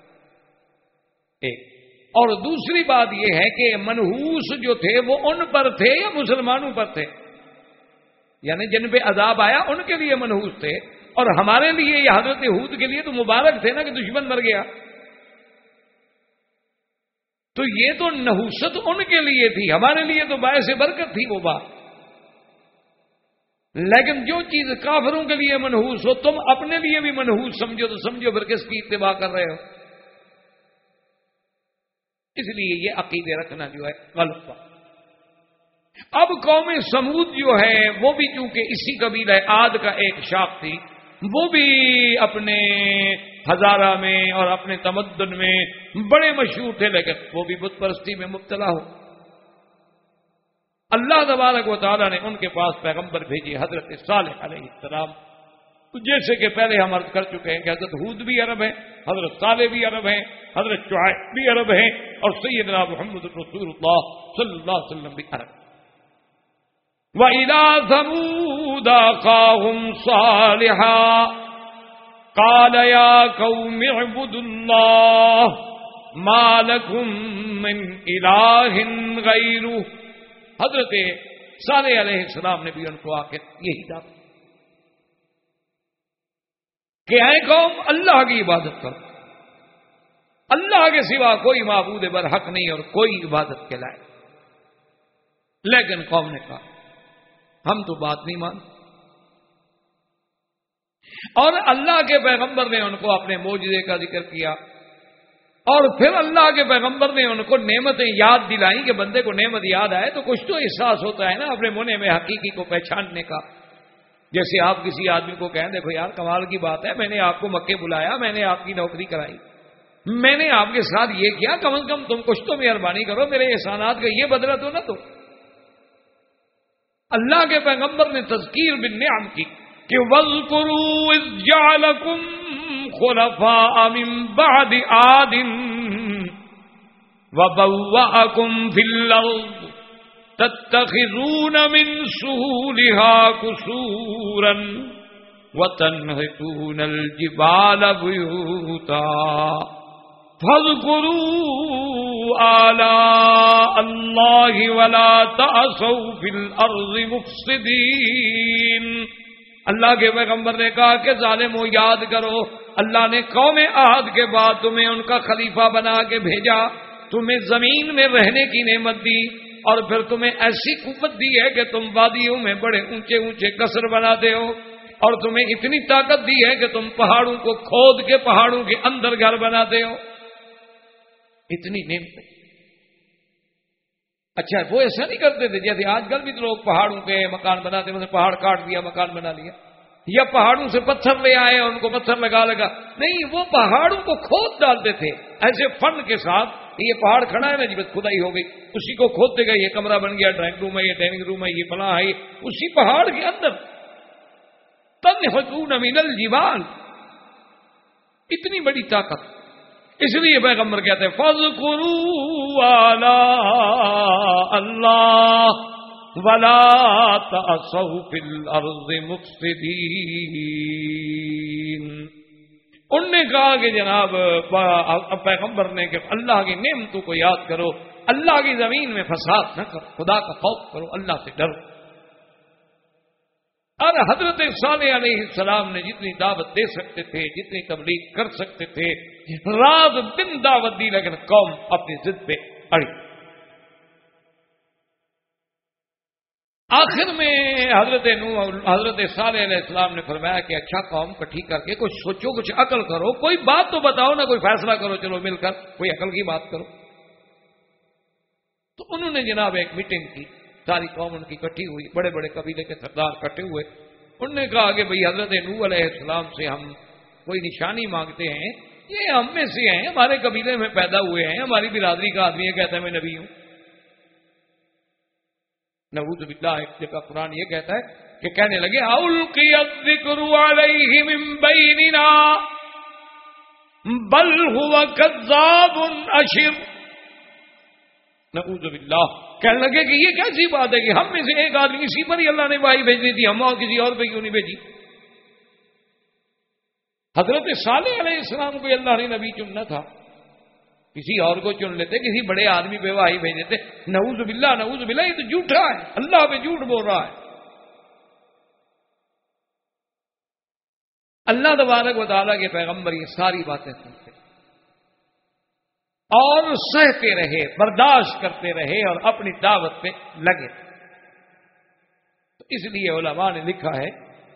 ایک۔ اور دوسری بات یہ ہے کہ منحوس جو تھے، وہ ان پر تھے یا مسلمانوں پر تھے؟ یعنی جن پہ عذاب آیا ان کے لیے منحوس تھے اور ہمارے لیے یہ حضرت حود کے لیے تو مبارک تھے نا کہ دشمن مر گیا۔ تو یہ تو نحوست ان کے لیے تھی، ہمارے لیے تو باعث برکت تھی وہ بات۔ لیکن جو چیز کافروں کے لیے منحوس ہو، تم اپنے لیے بھی منحوس سمجھو تو سمجھو پھر کس کی اتباع کر رہے ہو۔ اس لیے یہ عقیدے رکھنا جو ہے غلط بات۔ اب قوم سمود جو ہے، وہ بھی چونکہ اسی قبیلہ آد کا ایک شاخ تھی، وہ بھی اپنے ہزارہ میں اور اپنے تمدن میں بڑے مشہور تھے، لیکن وہ بھی بت پرستی میں مبتلا ہو۔ اللہ تبارک و تعالیٰ نے ان کے پاس پیغمبر بھیجی، حضرت صالح علیہ السلام۔ جیسے کہ پہلے ہم عرض کر چکے ہیں کہ حضرت حود بھی عرب ہے حضرت صالح بھی عرب ہیں، حضرت چوائے بھی عرب ہیں اور سیدنا محمد رسول اللہ صلی اللہ علیہ وسلم بھی عرب وَإِلَى ثَمُودَ أَخَاهُمْ صَالِحًا قَالَ يَا قَوْمِ اعْبُدُوا اللَّهَ مَا لَكُمْ مِنْ إِلَٰهٍ غَيْرُهُ حضرت صالح علیہ السلام نے بھی ان کو آ کے یہی کہا کہ اے قوم، اللہ کی عبادت کرو۔ اللہ کے سوا کوئی معبود برحق نہیں اور کوئی عبادت کے لائے لیکن قوم نے کہا ہم تو بات نہیں مان اور اللہ کے پیغمبر نے ان کو اپنے موجودے کا ذکر کیا اور پھر اللہ کے پیغمبر نے ان کو نعمتیں یاد دلائیں کہ بندے کو نعمت یاد آئے تو کچھ تو احساس ہوتا ہے نا اپنے منے میں حقیقی کو پہچاننے کا جیسے آپ کسی آدمی کو کہیں دیکھو یار کمال کی بات ہے میں نے آپ کو مکے بلایا میں نے آپ کی نوکری کرائی میں نے آپ کے ساتھ یہ کیا کم از کم تم کچھ تو مہربانی کرو میرے احسانات کا یہ بدلا تو نہ تو اللہ کے پیغمبر نے تذکیر بن نعم کی کہ وَذْكُرُوا اِذْ جَعَلَكُمْ خُلَفَاءَ مِن بَعْدِ آدٍ وَبَوَّأَكُمْ فِي الْأَرْضِ تَتَّخِذُونَ مِن سُهُولِهَا كُسُورًا وَتَنْحِتُونَ الْجِبَالَ بُيُوتًا فاذكروا آلاء الله ولا تعصوا في الأرض مفسدين۔ اللہ کے پیغمبر نے کہا کہ ظالم و یاد کرو، اللہ نے قوم آہد کے بعد تمہیں ان کا خلیفہ بنا کے بھیجا۔ تمہیں زمین میں رہنے کی نعمت دی، اور پھر تمہیں ایسی قوت دی ہے کہ تم وادیوں میں بڑے اونچے اونچے کسر بناتے ہو۔ اور تمہیں اتنی طاقت دی ہے کہ تم پہاڑوں کو کھود کے پہاڑوں کے اندر گھر بناتے ہو۔ اتنی نعمتیں اچھا وہ ایسا نہیں کرتے تھے جیسے آج کل بھی تو لوگ پہاڑوں کے مکان بناتے ہیں، پہاڑ کاٹ دیا، مکان بنا لیا یا پہاڑوں سے پتھر لے آئے، ان کو پتھر لگا لگا۔ نہیں، وہ پہاڑوں کو کھود ڈالتے تھے۔ ایسے فن کے ساتھ یہ پہاڑ کھڑا ہے نا جی بس خدائی ہو گئی۔ اسی کو کھودتے گئے، یہ کمرہ بن گیا، ڈرائنگ روم ہے، یہ ڈائننگ روم ہے، یہ فلاں ہے۔ اسی پہاڑ کے اندر۔ تن حکون امین الجیوان اتنی بڑی طاقت۔ اس لیے پیغمبر کہتے ہیں فض کرو اللہ ولا ان نے کہا کہ جناب، پیغمبر نے کہ اللہ کی نعمتوں کو یاد کرو، اللہ کی زمین میں فساد نہ کرو، خدا کا خوف کرو، اللہ سے ڈرو۔ اور حضرت صالح علیہ السلام نے جتنی دعوت دے سکتے تھے، جتنی تبلیغ کر سکتے تھے رات دن دعوت دی، لیکن قوم اپنی ضد پہ اڑی۔ آخر میں حضرت نو حضرت صالح علیہ السلام نے فرمایا کہ اچھا قوم، کٹھی کر کے کچھ سوچو، کچھ عقل کرو، کوئی بات تو بتاؤ نا کوئی فیصلہ کرو، چلو مل کر کوئی عقل کی بات کرو۔ تو انہوں نے جناب ایک میٹنگ کی، ساری قوم ان کی کٹھی ہوئی، بڑے بڑے قبیلے کے سردار کٹے ہوئے۔ انہوں نے کہا کہ بھئی حضرت نو علیہ السلام سے ہم کوئی نشانی مانگتے ہیں یہ ہم میں سے ہیں، ہمارے قبیلے میں پیدا ہوئے ہیں، ہماری برادری کا آدمی ہے، کہتا ہے میں نبی ہوں۔ نبوت باللہ، ایک جگہ قرآن یہ کہتا ہے کہ کہنے لگے الذکر علیہ من بیننا بل ہوا کذاب اشر. نعوذ باللہ۔ کہنے لگے کہ یہ کیسی بات ہے کہ ہم میں سے ایک آدمی اسی پر ہی اللہ نے بھائی بھیجنی تھی، ہم اور کسی اور پہ کیوں نہیں بھیجی؟ حضرت صالح علیہ السلام کو اللہ نے نبی چننا تھا۔ کسی اور کو چن لیتے، کسی بڑے آدمی پہ بھائی بھیج دیتے۔ نعوذ باللہ نعوذ باللہ، یہ تو جھوٹا ہے۔ اللہ پہ جھوٹ بول رہا ہے۔ اللہ تبارک و تعالیٰ کے پیغمبر یہ ساری باتیں سنتے۔ اور سہتے رہے، برداشت کرتے رہے اور اپنی دعوت پہ لگے۔ تو اس لیے علماء نے لکھا ہے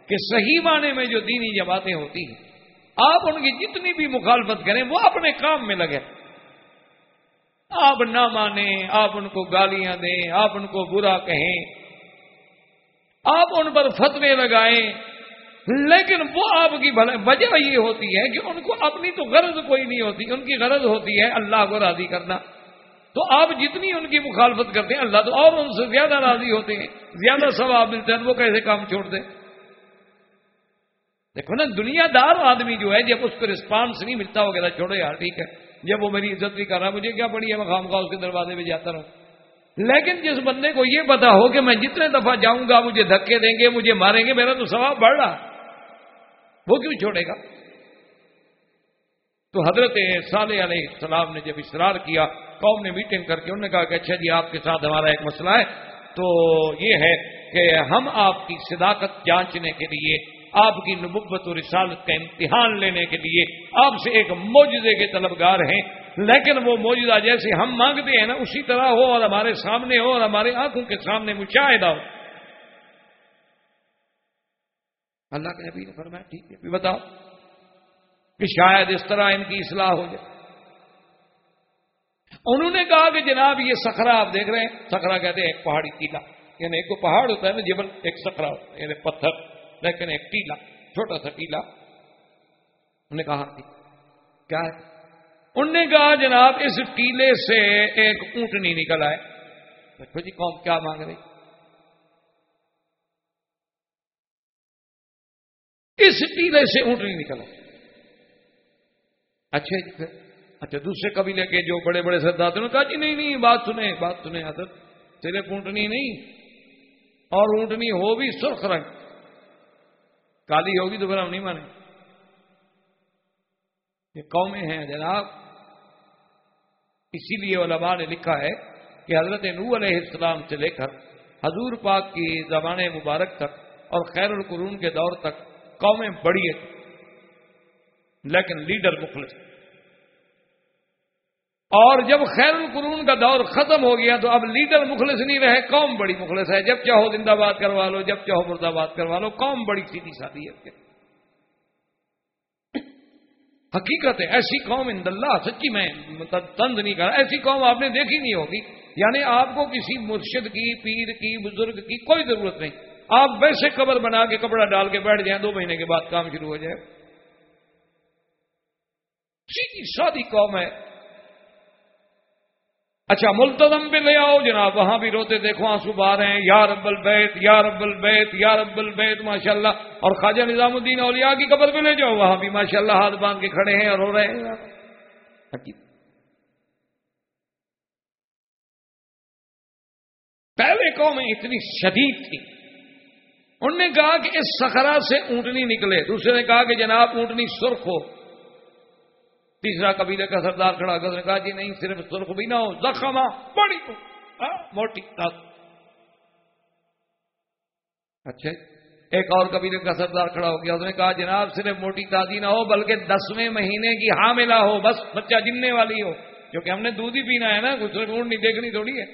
کہ صحیح معنی میں جو دینی جماعتیں ہوتی ہیں آپ ان کی جتنی بھی مخالفت کریں، وہ اپنے کام میں لگے۔ آپ نہ مانیں، آپ ان کو گالیاں دیں، آپ ان کو برا کہیں۔ آپ ان پر فتوے لگائیں۔ لیکن وہ آپ کی وجہ یہ ہوتی ہے کہ ان کو اپنی تو غرض کوئی نہیں ہوتی، ان کی غرض ہوتی ہے اللہ کو راضی کرنا۔ تو آپ جتنی ان کی مخالفت کرتے ہیں، اللہ تو اور ان سے زیادہ راضی ہوتے ہیں۔ زیادہ ثواب ملتے ہیں وہ کیسے کام چھوڑ دیں دیکھو نا دنیا دار آدمی جو ہے، جب اس کو رسپانس نہیں ملتا، وہ کہتا چھوڑو یار، ٹھیک ہے۔ جب وہ میری عزت نہیں کر رہا مجھے کیا پڑی ہے، میں خام خواہ اس کے دروازے میں جاتا رہوں۔ لیکن جس بندے کو یہ پتا ہو کہ میں جتنے دفعہ جاؤں گا، مجھے دھکے دیں گے، مجھے ماریں گے، میرا تو ثواب بڑھ رہا۔ وہ کیوں چھوڑے گا؟ تو حضرت صالح علیہ السلام نے جب اصرار کیا، قوم نے میٹنگ کر کے، انہوں نے کہا کہ اچھا جی آپ کے ساتھ ہمارا ایک مسئلہ ہے۔ تو یہ ہے کہ ہم آپ کی صداقت جانچنے کے لیے آپ کی نبوت و رسالت کا امتحان لینے کے لیے آپ سے ایک موجودے کے طلبگار ہیں، لیکن وہ موجودہ جیسے ہم مانگتے ہیں نا، اسی طرح ہو اور ہمارے سامنے ہو اور ہمارے آنکھوں کے سامنے مشاہدہ ہو۔ اللہ کے نبی نے فرمایا، ٹھیک ہے بتاؤ کہ شاید اس طرح ان کی اصلاح ہو جائے۔ انہوں نے کہا کہ جناب یہ سکھرا آپ دیکھ رہے ہیں سکھرا کہتے ہیں ایک پہاڑی ٹیلا یعنی ایک کو پہاڑ ہوتا ہے نا جبل، ایک سکھرا ہوتا ہے یعنی پتھر۔ لیکن ایک ٹیلا، چھوٹا سا ٹیلا۔ انہوں نے کہا، کیا ہے؟ انہوں نے کہا، جناب، اس ٹیلے سے ایک اونٹنی نکل آئے۔ دیکھو جی قوم کیا مانگ رہی اس ٹیلے سے اونٹنی نکلا اچھا جی پھر۔ اچھا دوسرے قبیلے کے جو بڑے بڑے سردار نے کہا جی نہیں نہیں، بات سنیں بات سنیں، حضرت۔ صرف اونٹنی نہیں۔ اور اونٹنی ہو بھی سرخ رنگ۔ کالی ہوگی تو پھر ہم نہیں مانیں۔ یہ قومیں ہیں جناب۔ اسی لیے علماء نے لکھا ہے کہ حضرت نو علیہ السلام سے لے کر حضور پاک کی زبان مبارک تک اور خیر القرون کے دور تک قومیں بڑی ہیں، لیکن لیڈر مخلص۔ اور جب خیر القرون کا دور ختم ہو گیا تو اب لیڈر مخلص نہیں رہے، قوم بڑی مخلص ہے۔ جب چاہو زندہ باد کروا لو، جب چاہو مرد آباد کروا لو، قوم بڑی سیدھی سادی ہے۔ حقیقت ہے، ایسی قوم اند اللہ، سچی میں مطلب تند نہیں کر، ایسی قوم آپ نے دیکھی نہیں ہوگی۔ یعنی آپ کو کسی مرشد کی، پیر کی، بزرگ کی کوئی ضرورت نہیں۔ آپ ویسے قبر بنا کے کپڑا ڈال کے بیٹھ جائیں، دو مہینے کے بعد کام شروع ہو جائے۔ سیدھی سادی قوم ہے۔ اچھا ملتظم پہ لے آؤ جناب، وہاں بھی روتے دیکھو، آنسو بار ہیں، یا رب البیت، یا رب البیت، یا رب البیت ماشاء اللہ اور خواجہ نظام الدین اولیاء کی قبر پہ لے جاؤ، وہاں بھی ماشاء اللہ ہاتھ باندھ کے کھڑے ہیں اور رو رہے ہیں۔ پہلے قومیں اتنی شدید تھی انہوں نے کہا کہ اس سخرا سے اونٹنی نکلے، دوسرے نے کہا کہ جناب اونٹنی سرخ ہو۔ تیسرا قبیلے کا سردار کھڑا کر نے کہا جی نہیں صرف سرخ بھی نہ ہو زخم بڑی ہاں، موٹی اچھا ایک اور قبیلے کا سردار کھڑا ہو گیا اس نے کہا جناب صرف موٹی تازی نہ ہو بلکہ دسویں مہینے کی حاملہ ہو بس بچہ جمنے والی ہو۔ کیونکہ ہم نے دودھ ہی پینا ہے نا کچھ اونٹنی دیکھنی تھوڑی ہے۔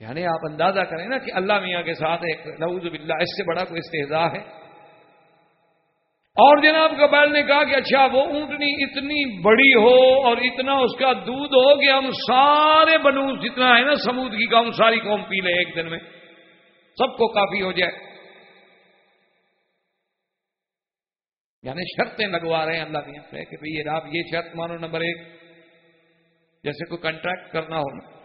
یعنی آپ اندازہ کریں نا کہ اللہ میاں کے ساتھ ایک نعوذ باللہ اس سے بڑا کوئی استحضاء ہے۔ اور جناب قبائل نے کہا کہ اچھا وہ اونٹنی اتنی بڑی ہو اور اتنا اس کا دودھ ہو کہ ہم سارے بنوس جتنا ہے نا سمود کی قوم، ساری قوم پی لے ایک دن میں۔ سب کو کافی ہو جائے۔ یعنی شرطیں لگوا رہے ہیں اللہ میاں سے کہ بھائی آپ یہ شرط مانو نمبر ایک۔ جیسے کوئی کنٹریکٹ کرنا ہونا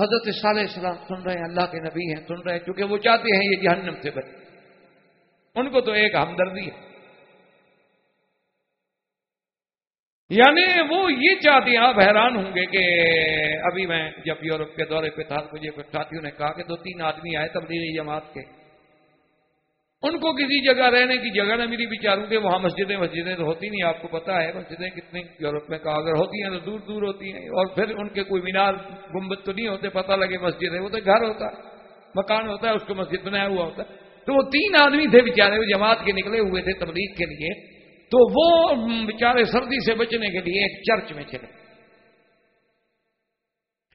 حضرت صالح السلام سن رہے ہیں، اللہ کے نبی ہیں، سن رہے ہیں کیونکہ وہ چاہتے ہیں یہ جہنم سے بچے۔ ان کو تو ایک ہمدردی ہے۔ یعنی وہ یہ چاہتے ہیں، آپ حیران ہوں گے کہ ابھی میں جب یورپ کے دورے پہ تھا، مجھے ساتھیوں نے کہا کہ دو تین آدمی آئے تبدیلی جماعت کے۔ ان کو کسی جگہ رہنے کی جگہ نہ ملی، بیچاروں کے وہاں مسجدیں مسجدیں تو ہوتی نہیں، آپ کو پتا ہے، مسجدیں کتنی یورپ میں کہا اگر ہوتی ہیں تو دور دور ہوتی ہیں۔ اور پھر ان کے کوئی مینار گنبد تو نہیں ہوتے، پتہ لگے مسجد ہے، وہ تو گھر ہوتا ہے مکان ہوتا ہے، اس کو مسجد بنایا ہوا ہوتا ہے۔ تو وہ تین آدمی تھے بےچارے وہ جماعت کے نکلے ہوئے تھے تبلیغ کے لیے۔ تو وہ بےچارے سردی سے بچنے کے لیے ایک چرچ میں چلے۔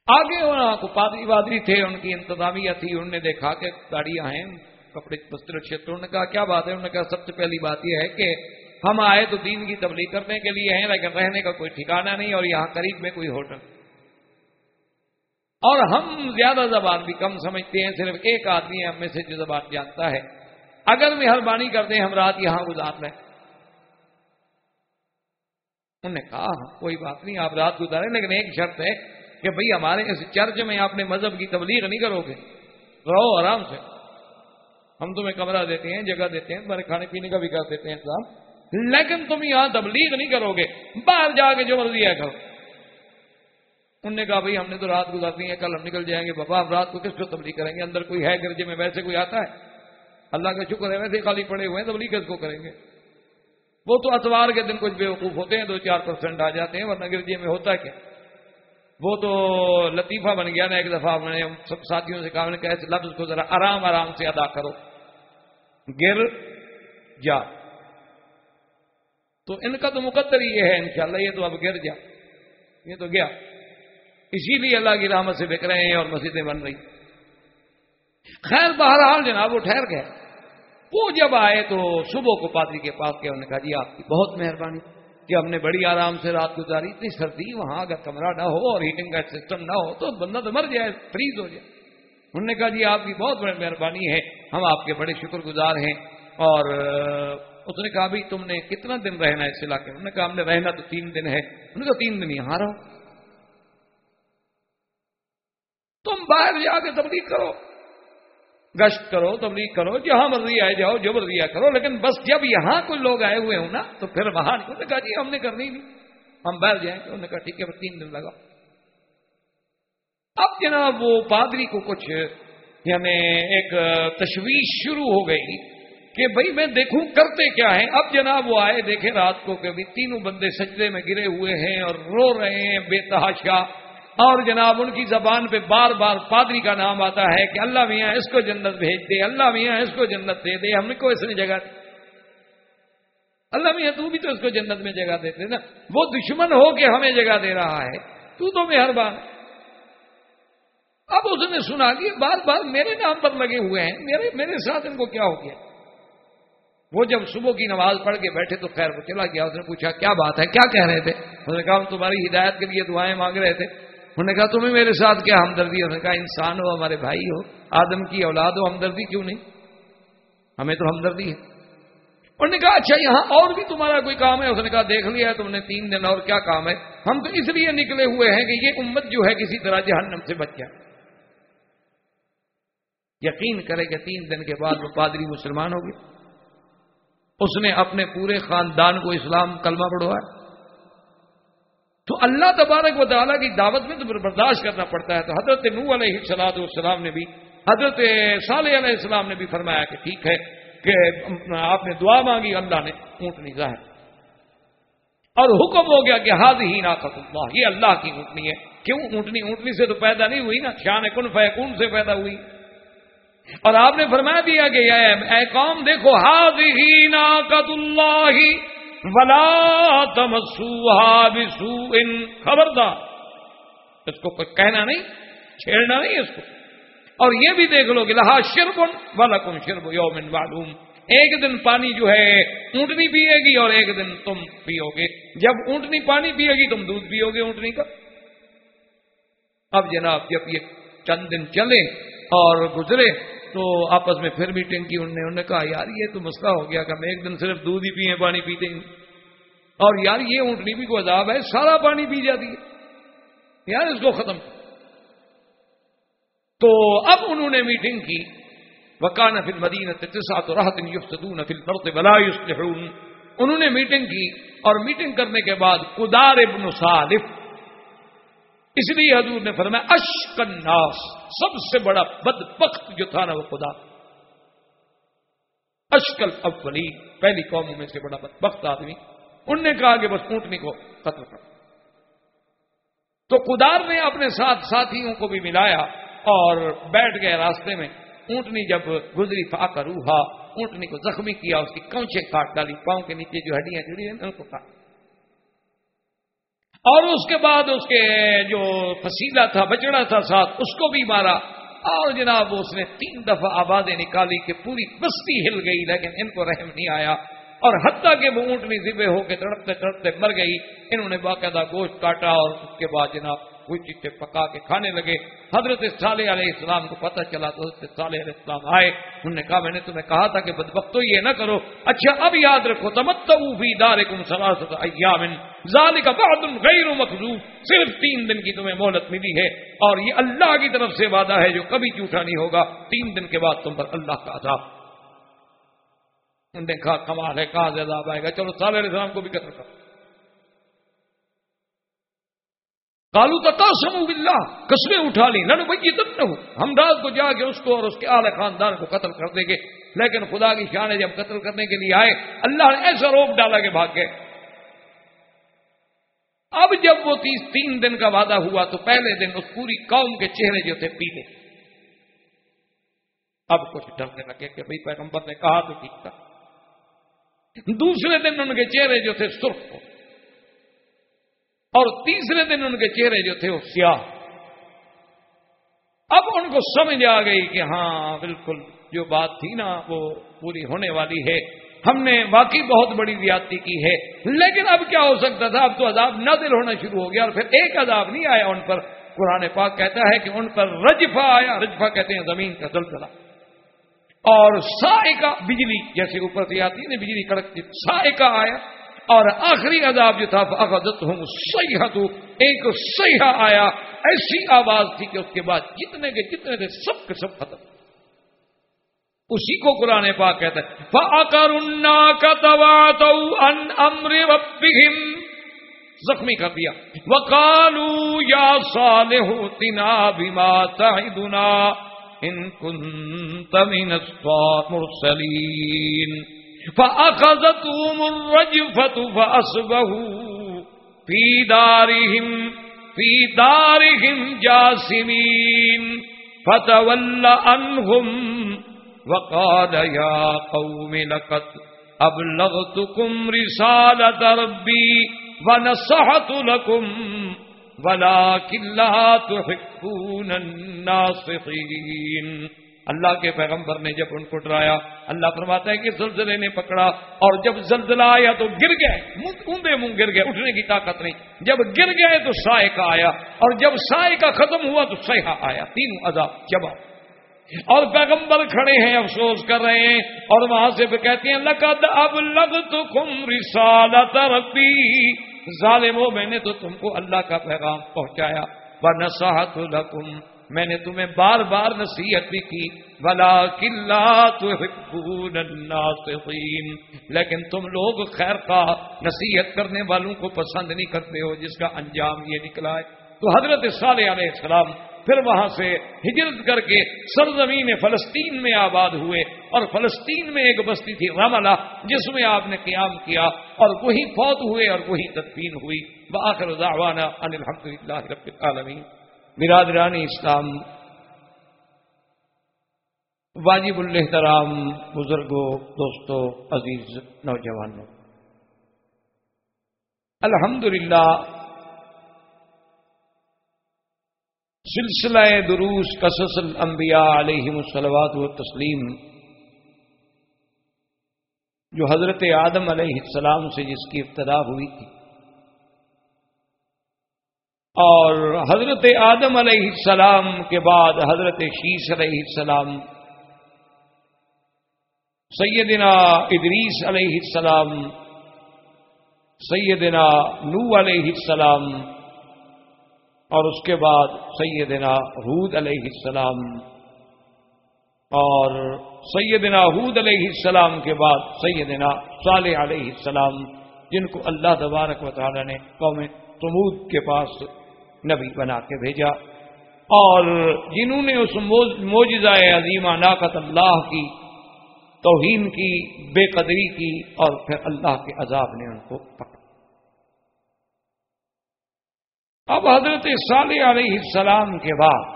آگے وہاں کو پادری وادری تھے، ان کی انتظامیہ تھی، انہوں نے دیکھا کہ گاڑیاں ہیں، کپڑے بستر چھیتر انہوں نے کہا، کیا بات ہے؟ انہوں نے کہا، سب سے پہلی بات یہ ہے کہ ہم آئے تو دین کی تبلیغ کرنے کے لیے ہیں، لیکن رہنے کا کوئی ٹھکانہ نہیں اور یہاں قریب میں کوئی ہوٹل۔ اور ہم زیادہ زبان بھی کم سمجھتے ہیں، صرف ایک آدمی ہم میں سے جو زبان جانتا ہے۔ اگر مہربانی کرتے ہیں ہم رات یہاں گزار لیں۔ انہوں نے کہا ہاں، کوئی بات نہیں، آپ رات گزارے لیکن ایک شرط ہے کہ بھئی ہمارے اس چرچ میں آپ نے مذہب کی تبلیغ نہیں کرو گے۔ رہو آرام سے۔ ہم تمہیں کمرہ دیتے ہیں، جگہ دیتے ہیں تمہارے کھانے پینے کا بھی کر دیتے ہیں صاحب لیکن تم یہاں تبلیغ نہیں کرو گے۔ باہر جا کے جو مرضی ہے کرو۔ انہوں نے کہا، بھائی، ہم نے تو رات گزارتی ہیں کل ہم نکل جائیں گے۔ بابا ہم رات کو کس کو تبلیغ کریں گے؟ اندر کوئی ہے گرجے میں ویسے کوئی آتا ہے؟ اللہ کا شکر ہے، ویسے خالی پڑے ہوئے ہیں، تبلیغ کس کو کریں گے؟ وہ تو اتوار کے دن کچھ بیوقوف ہوتے ہیں، دو چار پرسینٹ آ جاتے ہیں، ورنہ گرجے میں ہوتا کیا؟ وہ تو لطیفہ بن گیا نا ایک دفعہ میں نے سب ساتھیوں سے کہا میں نے کہا اس لفظ کو ذرا آرام آرام سے ادا کرو۔ گر جا۔ تو ان کا تو مقدر یہ ہے، انشاءاللہ یہ تو اب گر جا۔ یہ تو گیا۔ اسی لیے اللہ کی رحمت سے بک رہے ہیں اور مسجدیں بن رہی خیر بہرحال جناب وہ ٹھہر گئے۔ وہ جب آئے تو صبح کو پادری کے پاس کیا انہوں نے کہا جی آپ کی بہت مہربانی کہ ہم نے بڑی آرام سے رات گزاری، اتنی سردی، وہاں اگر کمرہ نہ ہو اور ہیٹنگ کا سسٹم نہ ہو تو بندہ تو مر جائے فریز ہو جائے۔ انہوں نے کہا جی آپ کی بہت بڑی مہربانی ہے، ہم آپ کے بڑے شکر گزار ہیں۔ اور اس نے کہا بھی تم نے کتنا دن رہنا ہے اس علاقے میں؟ انہوں نے کہا ہم نے رہنا تو تین دن ہے۔ انہوں نے کہا تین دن یہاں رہو۔ تم باہر جا کے تبلیغ کرو۔ گشت کرو، تبلیغ کرو، جہاں مرضی آئے جاؤ، جو مرضی آئے کرو، لیکن بس جب یہاں کوئی لوگ آئے ہوئے ہوں نا، تو پھر وہاں نہیں۔ انہوں نے کہا جی ہم نے کرنی نہیں۔ ہم باہر جائیں انہوں نے کہا ٹھیک ہے تین دن لگا اب جناب وہ پادری کو کچھ یعنی ایک تشویش شروع ہو گئی کہ بھائی میں دیکھوں کرتے کیا ہیں۔ اب جناب وہ آئے دیکھے رات کو کہ تینوں بندے سجدے میں گرے ہوئے ہیں اور رو رہے ہیں، بے تحاشا۔ اور جناب ان کی زبان پہ بار بار پادری کا نام آتا ہے کہ اللہ میاں اس کو جنت بھیج دے، اللہ میاں اس کو جنت دے دے، ہم کو اس نے جگہ دی۔ اللہ میاں تو بھی تو اس کو جنت میں جگہ دیتے نا۔ وہ دشمن ہو کے ہمیں جگہ دے رہا ہے۔ تو تو مہربان۔ اب اس نے سنا کہ بار بار میرے نام پر لگے ہوئے ہیں، میرے میرے ساتھ ان کو کیا ہو گیا؟ وہ جب صبح کی نماز پڑھ کے بیٹھے تو خیر وہ چلا گیا۔ اس نے پوچھا، کیا بات ہے؟ کیا کہہ رہے تھے؟ اس نے کہا، ہم تمہاری ہدایت کے لیے دعائیں مانگ رہے تھے۔ انہوں نے کہا، تمہیں میرے ساتھ کیا ہمدردی اس نے کہا، انسان ہو، ہمارے بھائی ہو، آدم کی اولاد ہو، ہمدردی کیوں نہیں؟ ہمیں تو ہمدردی ہے. انہوں نے کہا اچھا یہاں اور بھی تمہارا کوئی کام ہے؟ اس نے کہا، دیکھ لیا تم نے تین دن اور کیا کام ہے؟ ہم تو اس لیے نکلے ہوئے ہیں کہ یہ امت جو ہے کسی طرح جہنم سے بچ جائے۔ یقین کرے کہ تین دن کے بعد وہ پادری مسلمان ہوگی اس نے اپنے پورے خاندان کو اسلام کلمہ پڑھوایا۔ تو اللہ تبارک و تعالیٰ کی دعوت میں تو برداشت کرنا پڑتا ہے تو حضرت نو علیہ السلاط والسلام نے بھی، حضرت صالح علیہ السلام نے بھی فرمایا کہ ٹھیک ہے کہ آپ نے دعا مانگی، اللہ نے اونٹنی ظاہر۔ اور حکم ہو گیا کہ حاض ہی ناقت اللہ، یہ اللہ کی اونٹنی ہے۔ کیوں؟ اونٹنی اونٹنی سے تو پیدا نہیں ہوئی نا، شان کن فیکون سے پیدا ہوئی۔ اور آپ نے فرمایا دیا کہ اے قوم دیکھو حاض ہی ناقت اللہ ولا تمسوها بسوء۔ خبردار، اس کو کوئی کہنا نہیں، چھیڑنا نہیں اس کو۔ اور یہ بھی دیکھ لو کہ لہا شربن ولکم شرب یومن معلوم۔ ایک دن پانی جو ہے اونٹنی پیے گی اور ایک دن تم پیو گے جب اونٹنی پانی پیے گی، تم دودھ پیو گے اونٹنی کا۔ اب جناب، جب یہ چند دن چلے اور گزرے تو آپس میں پھر میٹنگ کی انہوں نے انہوں نے کہا، یار یہ تو مسئلہ ہو گیا کہ ہم ایک دن صرف دودھ ہی پیئے پانی پیتے ہیں اور یار یہ اونٹنی بھی کو عذاب ہے، سارا پانی پی جاتی ہے۔ یار اس کو ختم تو اب انہوں نے میٹنگ کی۔ وکان فل مدین تو راحت یفتدون فی الارض ولا یصلحون انہوں نے میٹنگ کی اور میٹنگ کرنے کے بعد قدار ابن صالف اس لیے حضور نے فرمایا اشک الناس، سب سے بڑا بدبخت جو تھا نا وہ خدا۔ اشکل اولی پہلی قوموں میں سے بڑا بدبخت آدمی۔ انہوں نے کہا کہ بس اونٹنی کو قتل کر۔ تو قدار نے اپنے ساتھ ساتھیوں کو بھی ملایا اور بیٹھ گئے راستے میں۔ اونٹنی جب گزری فا کر روحا، اونٹنی کو زخمی کیا، اس کی کونچے کاٹ ڈالی، پاؤں کے نیچے جو ہڈیاں جڑی ہیں ان کو کاٹ اور اس کے بعد اس کے جو پسیلا تھا، بچڑا تھا ساتھ، اس کو بھی مارا۔ اور جناب، اس نے تین دفعہ آبادیں نکالی کہ پوری بستی ہل گئی، لیکن ان کو رحم نہیں آیا۔ اور حتیٰ کہ وہ اونٹنی ذبے ہو کے تڑپتے تڑپتے مر گئی۔ انہوں نے باقاعدہ گوشت کاٹا اور اس کے بعد جناب وہ چیزیں پکا کے کھانے لگے۔ حضرت صالح علیہ السلام کو پتہ چلا تو حضرت صالح علیہ السلام آئے۔ انہوں نے کہا، میں نے تمہیں کہا تھا کہ بدبختو یہ نہ کرو۔ اچھا اب یاد رکھو تمتو فی دارکم سلاست ایام۔ ذالک بعد غیر مخلوق۔ صرف تین دن کی تمہیں مہلت ملی ہے۔ اور یہ اللہ کی طرف سے وعدہ ہے جو کبھی جھوٹا نہیں ہوگا۔ تین دن کے بعد تم پر اللہ کا عذاب۔ انہوں نے کہا، کمال ہے کہاں سے عذاب آئے گا۔ چلو، صالح علیہ السلام کو بھی قتل کرو کالو تقاسم باللہ قسمیں اٹھا لی نہ بھائی تک نہ ہو ہم رات کو جا کے اس کو اور اس کے اعلی خاندان کو قتل کر دیں گے۔ لیکن خدا کی شان جب قتل کرنے کے لیے آئے، اللہ نے ایسا روک ڈالا کہ بھاگ گئے۔ اب جب وہ تیس، تین دن کا وعدہ ہوا تو پہلے دن اس پوری قوم کے چہرے جو تھے پیلے۔ اب کچھ ڈرنے لگے کہ بھائی پیغمبر نے کہا تو ٹھیک تھا۔ دوسرے دن ان کے چہرے جو تھے سرخ ہو۔ اور تیسرے دن ان کے چہرے جو تھے وہ سیاہ۔ اب ان کو سمجھ آ گئی کہ ہاں بالکل جو بات تھی نا، وہ پوری ہونے والی ہے۔ ہم نے واقعی بہت بڑی زیادتی کی ہے۔ لیکن اب کیا ہو سکتا تھا؟ اب تو عذاب نازل ہونا شروع ہو گیا اور پھر ایک عذاب نہیں آیا ان پر۔ قرآن پاک کہتا ہے کہ ان پر رجفا آیا۔ رجفا کہتے ہیں زمین کا زلزلہ۔ اور سائے کا بجلی جیسے اوپر سے آتی ہے نا، بجلی کڑکتی سائے کا آیا۔ اور آخری عذاب جو تھا اغذت ہوں سیاح ایک سیاح آیا، ایسی آواز تھی کہ اس کے بعد جتنے کے جتنے تھے، سب کے سب ختم۔ اسی کو قرآن پاک کہتا ہے فاکر کا توا تو ان امر زخمی کر دیا۔ وکالو یا سال ہونا بیما تنا ان کن تمین مرسلین فأخذتهم الرجفة فأصبحوا في دارهم في دارهم جاسمين. فتول عنهم وقال، يا قوم، لقد أبلغتكم رسالة ربي ونصحت لكم، ولكن لا تحبون الناصحين. اللہ کے پیغمبر نے جب ان کو ڈرایا، اللہ فرماتا ہے کہ زلزلے نے پکڑا اور جب زلزلہ آیا تو گر گئے اونبے منہ گر گئے، اٹھنے کی طاقت نہیں۔ جب گر گئے تو سائے کا آیا اور جب سائے کا ختم ہوا تو سیاح آیا۔ تین عذاب۔ جواب اور پیغمبر کھڑے ہیں، افسوس کر رہے ہیں اور وہاں سے بھی کہتے ہیں، لقد اب لگ تو کم رسالت ربی۔ ظالمو، میں نے تو تم کو اللہ کا پیغام پہنچایا۔ بنساحت لکم میں نے تمہیں بار بار نصیحت بھی کی بلا قلعہ لیکن تم لوگ خیر کا نصیحت کرنے والوں کو پسند نہیں کرتے ہو، جس کا انجام یہ نکلا ہے۔ تو حضرت صالح علیہ السلام پھر وہاں سے ہجرت کر کے سرزمین فلسطین میں آباد ہوئے۔ اور فلسطین میں ایک بستی تھی رملہ، جس میں آپ نے قیام کیا۔ اور وہی فوت ہوئے اور وہی تدفین ہوئی۔ بآخر دعوانا ان الحمد للہ رب العالمین۔ برادرانی اسلام، واجب الحترام بزرگوں دوستوں عزیز نوجوانوں الحمد للہ سلسلہ دروس قصص الانبیاء علیہ السلوات و تسلیم جو حضرت آدم علیہ السلام سے جس کی ابتدا ہوئی تھی۔ اور حضرت آدم علیہ السلام کے بعد حضرت شیش علیہ السلام، سیدنا ادریس علیہ السلام، سیدنا نو علیہ السلام، اور اس کے بعد سیدنا حود علیہ السلام، اور سیدنا حود علیہ السلام کے بعد سیدنا صالح علیہ السلام، جن کو اللہ تبارک و تعالی نے قوم تمود کے پاس نبی بنا کے بھیجا اور جنہوں نے اس موجزہ عظیمہ ناقت اللہ کی، توہین کی، بے قدری کی اور پھر اللہ کے عذاب نے ان کو پکڑا۔ اب حضرت صالح علیہ السلام کے بعد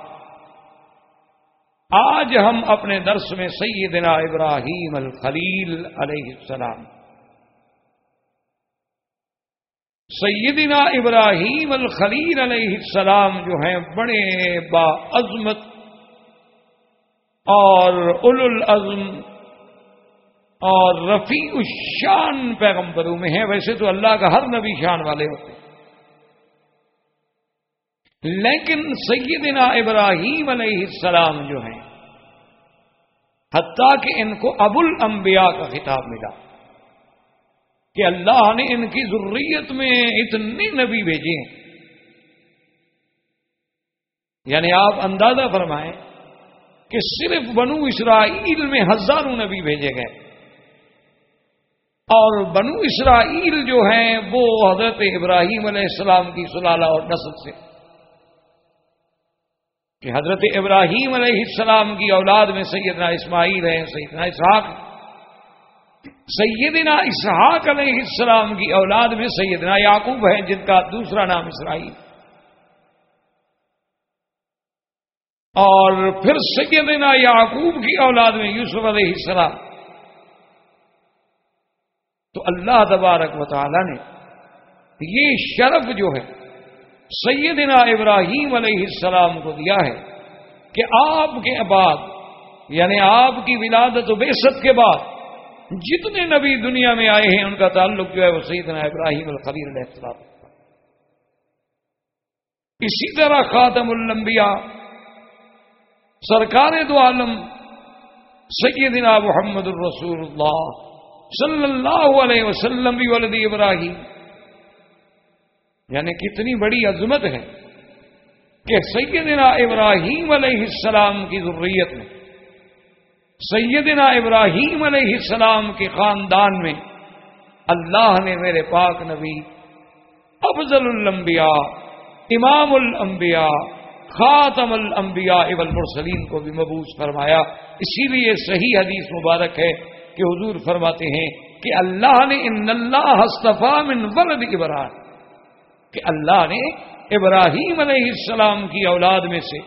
آج ہم اپنے درس میں سیدنا ابراہیم الخلیل علیہ السلام سیدنا ابراہیم الخلیل علیہ السلام جو ہیں، بڑے با عظمت اور اول العزم اور رفیع الشان پیغمبروں میں ہیں۔ ویسے تو اللہ کا ہر نبی شان والے ہوتے لیکن سیدنا ابراہیم علیہ السلام جو ہیں، حتیٰ کہ ان کو ابو الانبیاء کا خطاب ملا۔ کہ اللہ نے ان کی ضروریت میں اتنے نبی بھیجے ہیں۔ یعنی آپ اندازہ فرمائیں کہ صرف بنو اسرائیل میں ہزاروں نبی بھیجے گئے۔ اور بنو اسرائیل جو ہیں وہ حضرت ابراہیم علیہ السلام کی سلالہ اور نسل سے۔ کہ حضرت ابراہیم علیہ السلام کی اولاد میں سیدنا اسماعیل ہیں، سیدنا اسحاق سیدنا اسحاق علیہ السلام کی اولاد میں سیدنا یعقوب ہے جن کا دوسرا نام اسرائیل۔ اور پھر سیدنا یعقوب کی اولاد میں یوسف علیہ السلام۔ تو اللہ تبارک و تعالی نے یہ شرف جو ہے، سیدنا ابراہیم علیہ السلام کو دیا ہے کہ آپ کے بعد یعنی آپ کی ولادت و بیست کے بعد جتنے نبی دنیا میں آئے ہیں، ان کا تعلق جو ہے وہ سیدنا ابراہیم الخلیل علیہ السلام اسی طرح خاتم الانبیاء، سرکار دو عالم، سیدنا محمد الرسول اللہ صلی اللہ علیہ وسلم بھی ولدی ابراہیم۔ یعنی کتنی بڑی عظمت ہے کہ سیدنا ابراہیم علیہ السلام کی ضروریت میں سیدنا ابراہیم علیہ السلام کے خاندان میں اللہ نے میرے پاک نبی، افضل الانبیاء، امام الانبیاء، خاتم الانبیاء والمرسلین کو بھی مبوس فرمایا۔ اسی لیے صحیح حدیث مبارک ہے کہ حضور فرماتے ہیں کہ اللہ نے ان اللہ من ولد ابراہیم، کہ اللہ نے ابراہیم علیہ السلام کی اولاد میں سے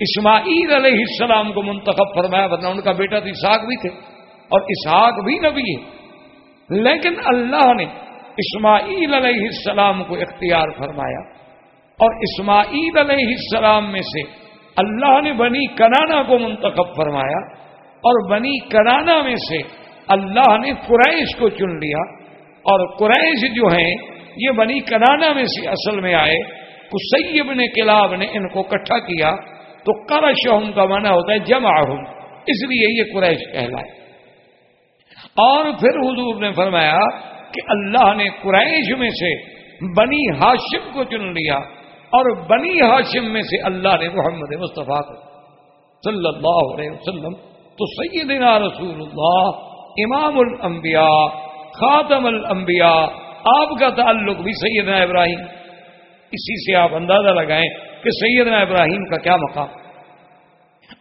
اسماعیل علیہ السلام کو منتخب فرمایا، ورنہ ان کا بیٹا تو اسحاق بھی تھے۔ اور اسحاق بھی نبی ہے لیکن اللہ نے اسماعیل علیہ السلام کو اختیار فرمایا۔ اور اسماعیل علیہ السلام میں سے اللہ نے بنی کنانا کو منتخب فرمایا۔ اور بنی کنانا میں سے اللہ نے قریش کو چن لیا۔ اور قریش جو ہیں، یہ بنی کنانا میں سے اصل میں آئے۔ کسیب نے کلاب نے ان کو اکٹھا کیا۔ تو کرش کا مانا ہوتا ہے، جمع ہوں اس لیے یہ قریش کہلائے۔ اور پھر حضور نے فرمایا کہ اللہ نے قریش میں سے بنی ہاشم کو چن لیا اور بنی ہاشم میں سے اللہ نے محمد مصطفیٰ کو۔ صلی اللہ علیہ وسلم۔ تو سیدنا رسول اللہ امام الانبیاء، خاتم الانبیاء، آپ کا تعلق بھی سیدنا ابراہیم۔ اسی سے آپ اندازہ لگائیں کہ سیدنا ابراہیم کا کیا مقام؟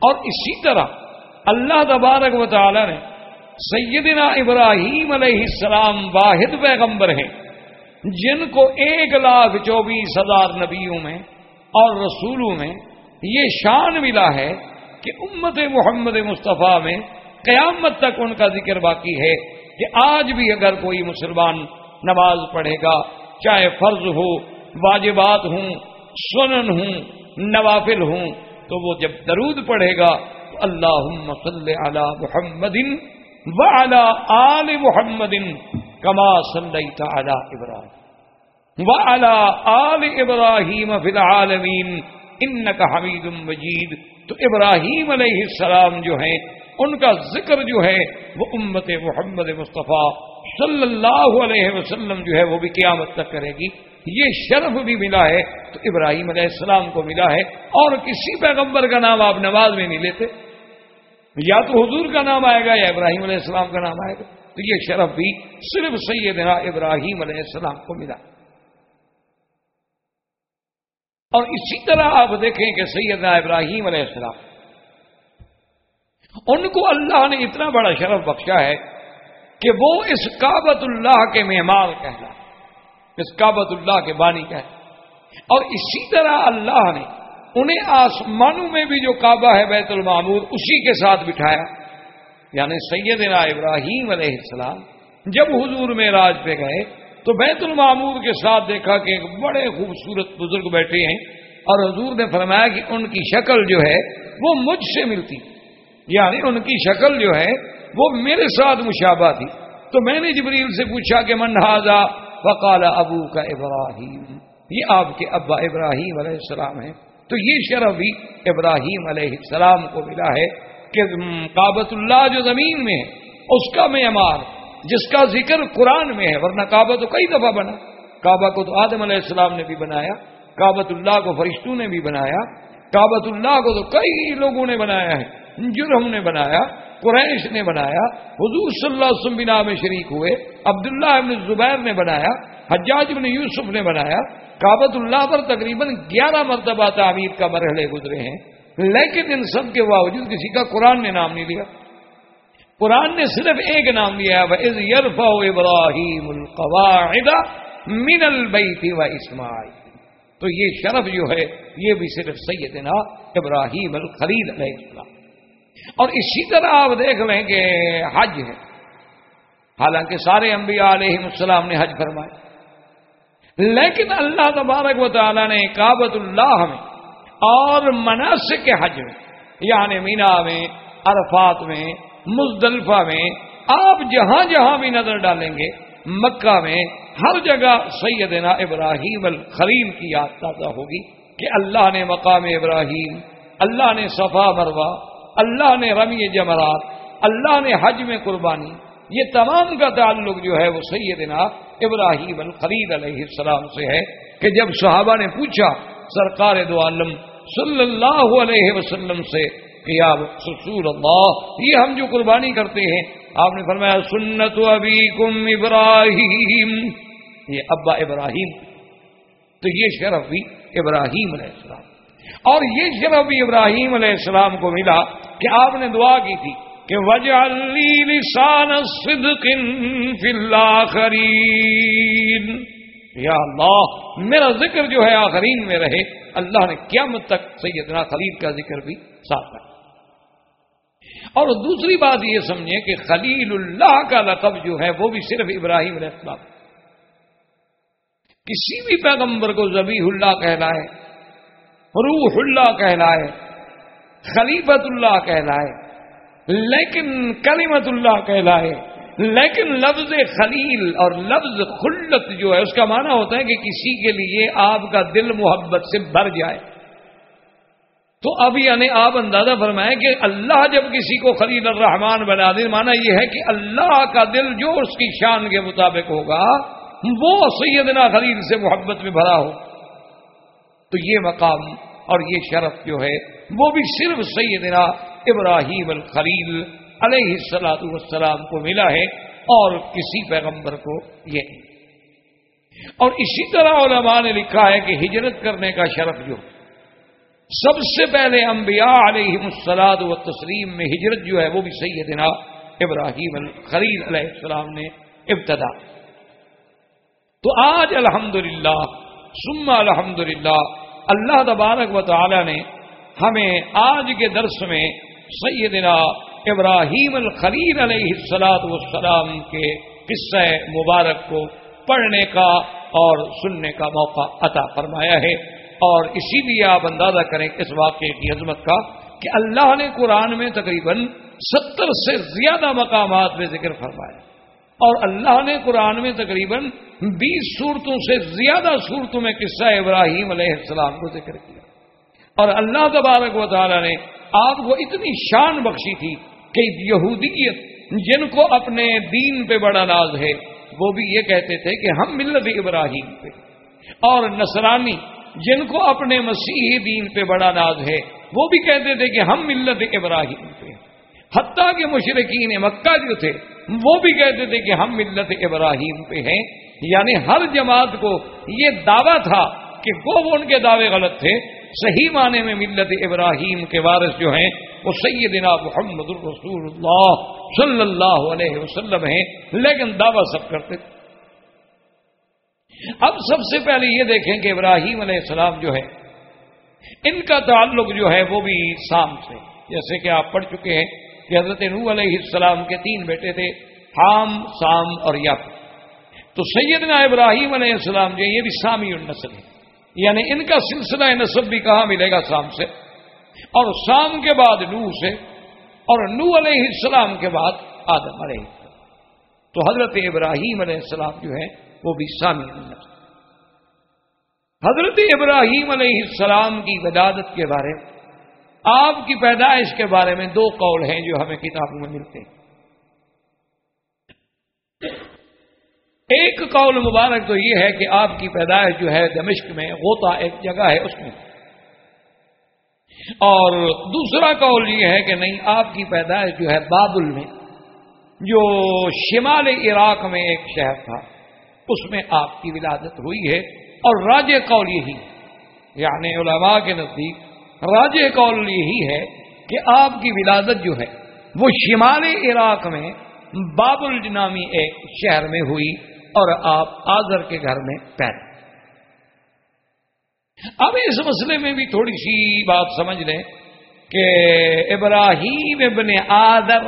اور اسی طرح اللہ تبارک و تعالی نے سیدنا ابراہیم علیہ السلام واحد پیغمبر ہیں، جن کو ایک لاکھ چوبیس ہزار نبیوں میں اور رسولوں میں یہ شان ملا ہے کہ امت محمد مصطفیٰ میں قیامت تک ان کا ذکر باقی ہے کہ آج بھی اگر کوئی مسلمان نماز پڑھے گا، چاہے فرض ہو، واجبات ہوں سنن ہوں، نوافل ہوں، تو وہ جب درود پڑھے گا، تو اللہ صلی علی محمد و آل محمد کما صلی علی ابراہیم۔ و آل ابراہیم فی العالمین ان کا حمید مجید۔ تو ابراہیم علیہ السلام جو ہیں، ان کا ذکر جو ہے، وہ امت محمد مصطفیٰ صلی اللہ علیہ وسلم جو ہے، وہ بھی قیامت تک کرے گی۔ یہ شرف بھی ملا ہے تو ابراہیم علیہ السلام کو ملا ہے اور کسی پیغمبر کا نام آپ نماز میں نہیں لیتے یا تو حضور کا نام آئے گا یا ابراہیم علیہ السلام کا نام آئے گا تو یہ شرف بھی صرف سیدنا ابراہیم علیہ السلام کو ملا اور اسی طرح آپ دیکھیں کہ سیدنا ابراہیم علیہ السلام، ان کو اللہ نے اتنا بڑا شرف بخشا ہے کہ وہ اس کابت اللہ کے مہمان کہنا اس کابت اللہ کے بانی کہنا اور اسی طرح اللہ نے انہیں آسمانوں میں بھی جو کعبہ ہے بیت المعمور اسی کے ساتھ بٹھایا۔ یعنی سیدنا ابراہیم علیہ السلام جب حضور میں راج پہ گئے تو بیت المعمور کے ساتھ دیکھا کہ ایک بڑے خوبصورت بزرگ بیٹھے ہیں۔ اور حضور نے فرمایا کہ ان کی شکل جو ہے وہ مجھ سے ملتی۔ یعنی ان کی شکل جو ہے وہ میرے ساتھ مشابہ تھی۔ تو میں نے جبریل سے پوچھا کہ منہازا فقال ابو کا ابراہیم۔ یہ آپ کے ابا ابراہیم علیہ السلام ہے تو یہ شرف بھی ابراہیم علیہ السلام کو ملا ہے کہ کابت اللہ جو زمین میں ہے، اس کا معمار، جس کا ذکر قرآن میں ہے، ورنہ کعبہ تو کئی دفعہ بنا۔ کعبہ کو تو آدم علیہ السلام نے بھی بنایا کابت اللہ کو فرشتوں نے بھی بنایا کابت اللہ کو تو کئی لوگوں نے بنایا ہے جرم نے بنایا۔ قریش نے بنایا، حضور صلی اللہ علیہ وسلم بنا میں شریک ہوئے، عبداللہ ابن زبیر نے بنایا، حجاج ابن یوسف نے بنایا کابت اللہ پر تقریباً گیارہ مرتبہ تعمیر کا مرحلے گزرے ہیں، لیکن ان سب کے باوجود کسی کا قرآن نے نام نہیں لیا۔ قرآن نے صرف ایک نام لیا ابراہیم القواعد من البیت و اسماعیل تو یہ شرف جو ہے، یہ بھی صرف سیدنا ابراہیم الخلیل علیہ السلام۔ اور اسی طرح آپ دیکھ لیں کہ حج ہے۔ حالانکہ سارے انبیاء علیہ السلام نے حج فرمائے لیکن اللہ تبارک و تعالیٰ نے کابت اللہ میں اور مناسب کے حج میں یعنی مینا میں، عرفات میں، مزدلفہ میں، آپ جہاں جہاں بھی نظر ڈالیں گے، مکہ میں ہر جگہ سیدنا ابراہیم الخلیل کی یاد تازہ ہوگی کہ اللہ نے مقام ابراہیم، اللہ نے صفا مروا اللہ نے رمی جمرات، اللہ نے حج میں قربانی، یہ تمام کا تعلق جو ہے وہ سیدنا ابراہیم الخلیل علیہ السلام سے ہے کہ جب صحابہ نے پوچھا سرکار دو عالم صلی اللہ علیہ وسلم سے کہ یا سسور اللہ، یہ ہم جو قربانی کرتے ہیں، آپ نے فرمایا سنت ابھی کم ابراہیم، یہ ابا ابراہیم، تو یہ شرف بھی ابراہیم علیہ السلام۔ اور یہ شرف بھی ابراہیم علیہ السلام کو ملا کہ آپ نے دعا کی تھی کہ وجہ لسان صدق فی الآخرین یا اللہ، میرا ذکر جو ہے آخرین میں رہے۔ اللہ نے قیامت تک سیدنا خلیل کا ذکر بھی ساتھ رکھا۔ اور دوسری بات یہ سمجھیں کہ خلیل اللہ کا لقب جو ہے وہ بھی صرف ابراہیم علیہ السلام۔ کسی بھی پیغمبر کو زبی اللہ کہلائے، روح اللہ کہلائے خلیفت اللہ کہلائے، لیکن کلیمت اللہ کہلائے۔ لیکن لفظ خلیل اور لفظ خلت جو ہے، اس کا معنی ہوتا ہے کہ کسی کے لیے آپ کا دل محبت سے بھر جائے۔ تو اب یعنی آپ اندازہ فرمائیں کہ اللہ جب کسی کو خلیل الرحمان بنا دے مانا یہ ہے کہ اللہ کا دل جو اس کی شان کے مطابق ہوگا، وہ سیدنا خلیل سے محبت میں بھرا ہو۔ تو یہ مقام اور یہ شرف جو ہے وہ بھی صرف سیدنا ابراہیم الخلیل علیہ السلاط والسلام کو ملا ہے اور کسی پیغمبر کو یہ اور اسی طرح علماء نے لکھا ہے کہ ہجرت کرنے کا شرف جو، سب سے پہلے انبیاء علیہ السلاد و تسلیم میں ہجرت جو ہے وہ بھی سیدنا ابراہیم الخلیل علیہ السلام نے ابتدا۔ تو آج الحمد للہ سما الحمد للہ اللہ تبارک و تعالی نے ہمیں آج کے درس میں سیدنا ابراہیم الخلیل علیہ السلاط والسلام کے قصہ مبارک کو پڑھنے کا اور سننے کا موقع عطا فرمایا ہے اور اسی لیے آپ اندازہ کریں اس واقعے کی عظمت کا کہ اللہ نے قرآن میں تقریباً ستر سے زیادہ مقامات میں ذکر فرمایا اور اللہ نے قرآن میں تقریباً بیس صورتوں سے زیادہ صورتوں میں قصہ ابراہیم علیہ السلام کو ذکر کیا۔ اور اللہ تبارک و تعالی نے آپ کو اتنی شان بخشی تھی کہ یہودیت جن کو اپنے دین پہ بڑا ناز ہے، وہ بھی یہ کہتے تھے کہ ہم ملت ابراہیم پہ۔ اور نصرانی جن کو اپنے مسیحی دین پہ بڑا ناز ہے، وہ بھی کہتے تھے کہ ہم ملت ابراہیم پہ۔ حتیٰ کے مشرقین مکہ جو تھے، وہ بھی کہتے تھے کہ ہم ملت ابراہیم پہ ہیں۔ یعنی ہر جماعت کو یہ دعویٰ تھا کہ وہ ان کے دعوے غلط تھے۔ صحیح معنی میں ملت ابراہیم کے وارث جو ہیں، وہ سیدنا محمد الرسول اللہ صلی اللہ علیہ وسلم ہیں۔ لیکن دعویٰ سب کرتے۔ تھے اب سب سے پہلے یہ دیکھیں کہ ابراہیم علیہ السلام جو ہے ان کا تعلق جو ہے، وہ بھی سام سے۔ جیسے کہ آپ پڑھ چکے ہیں کہ حضرت نو علیہ السلام کے تین بیٹے تھے، حام، سام اور یاپ تو سیدنا ابراہیم علیہ السلام جو یہ بھی سامی النسل ہے یعنی ان کا سلسلہ نصب بھی کہاں ملے گا سام سے؟ اور سام کے بعد نو سے، اور نو علیہ السلام کے بعد آدم علیہ السلام۔ تو حضرت ابراہیم علیہ السلام جو ہے وہ بھی سامی النسل حضرت ابراہیم علیہ السلام کی ولادت کے بارے میں آپ کی پیدائش کے بارے میں دو قول ہیں جو ہمیں کتابوں میں ملتے ہیں۔ ایک قول مبارک تو یہ ہے کہ آپ کی پیدائش جو ہے دمشق میں، غوطہ ایک جگہ ہے اس میں۔ اور دوسرا قول یہ ہے کہ نہیں، آپ کی پیدائش جو ہے بابل میں، جو شمال عراق میں ایک شہر تھا، اس میں آپ کی ولادت ہوئی ہے۔ اور راج قول یہی یعنی علماء کے نزدیک راج قول یہی ہے کہ آپ کی ولادت جو ہے، وہ شمال عراق میں بابل نامی ایک شہر میں ہوئی۔ اور آپ آزر کے گھر میں پیدا اب اس مسئلے میں بھی تھوڑی سی بات سمجھ لیں کہ ابراہیم ابن آدر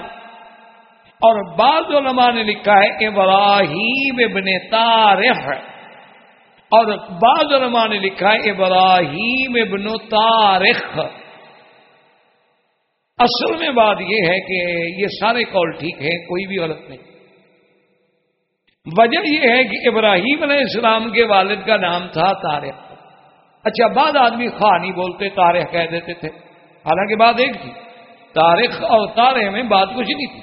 اور بعض علماء نے لکھا ہے ابراہیم ابن تارخ اور بعض علماء نے لکھا ہے ابراہیم ابن تارخ اصل میں بات یہ ہے کہ یہ سارے کال ٹھیک ہیں، کوئی بھی غلط نہیں۔ وجہ یہ ہے کہ ابراہیم علیہ السلام کے والد کا نام تھا تارخ اچھا بعد آدمی خواہ نہیں بولتے تارخ کہہ دیتے تھے. حالانکہ بات ایک تھی تاریخ اور تارے میں بات کچھ نہیں تھی.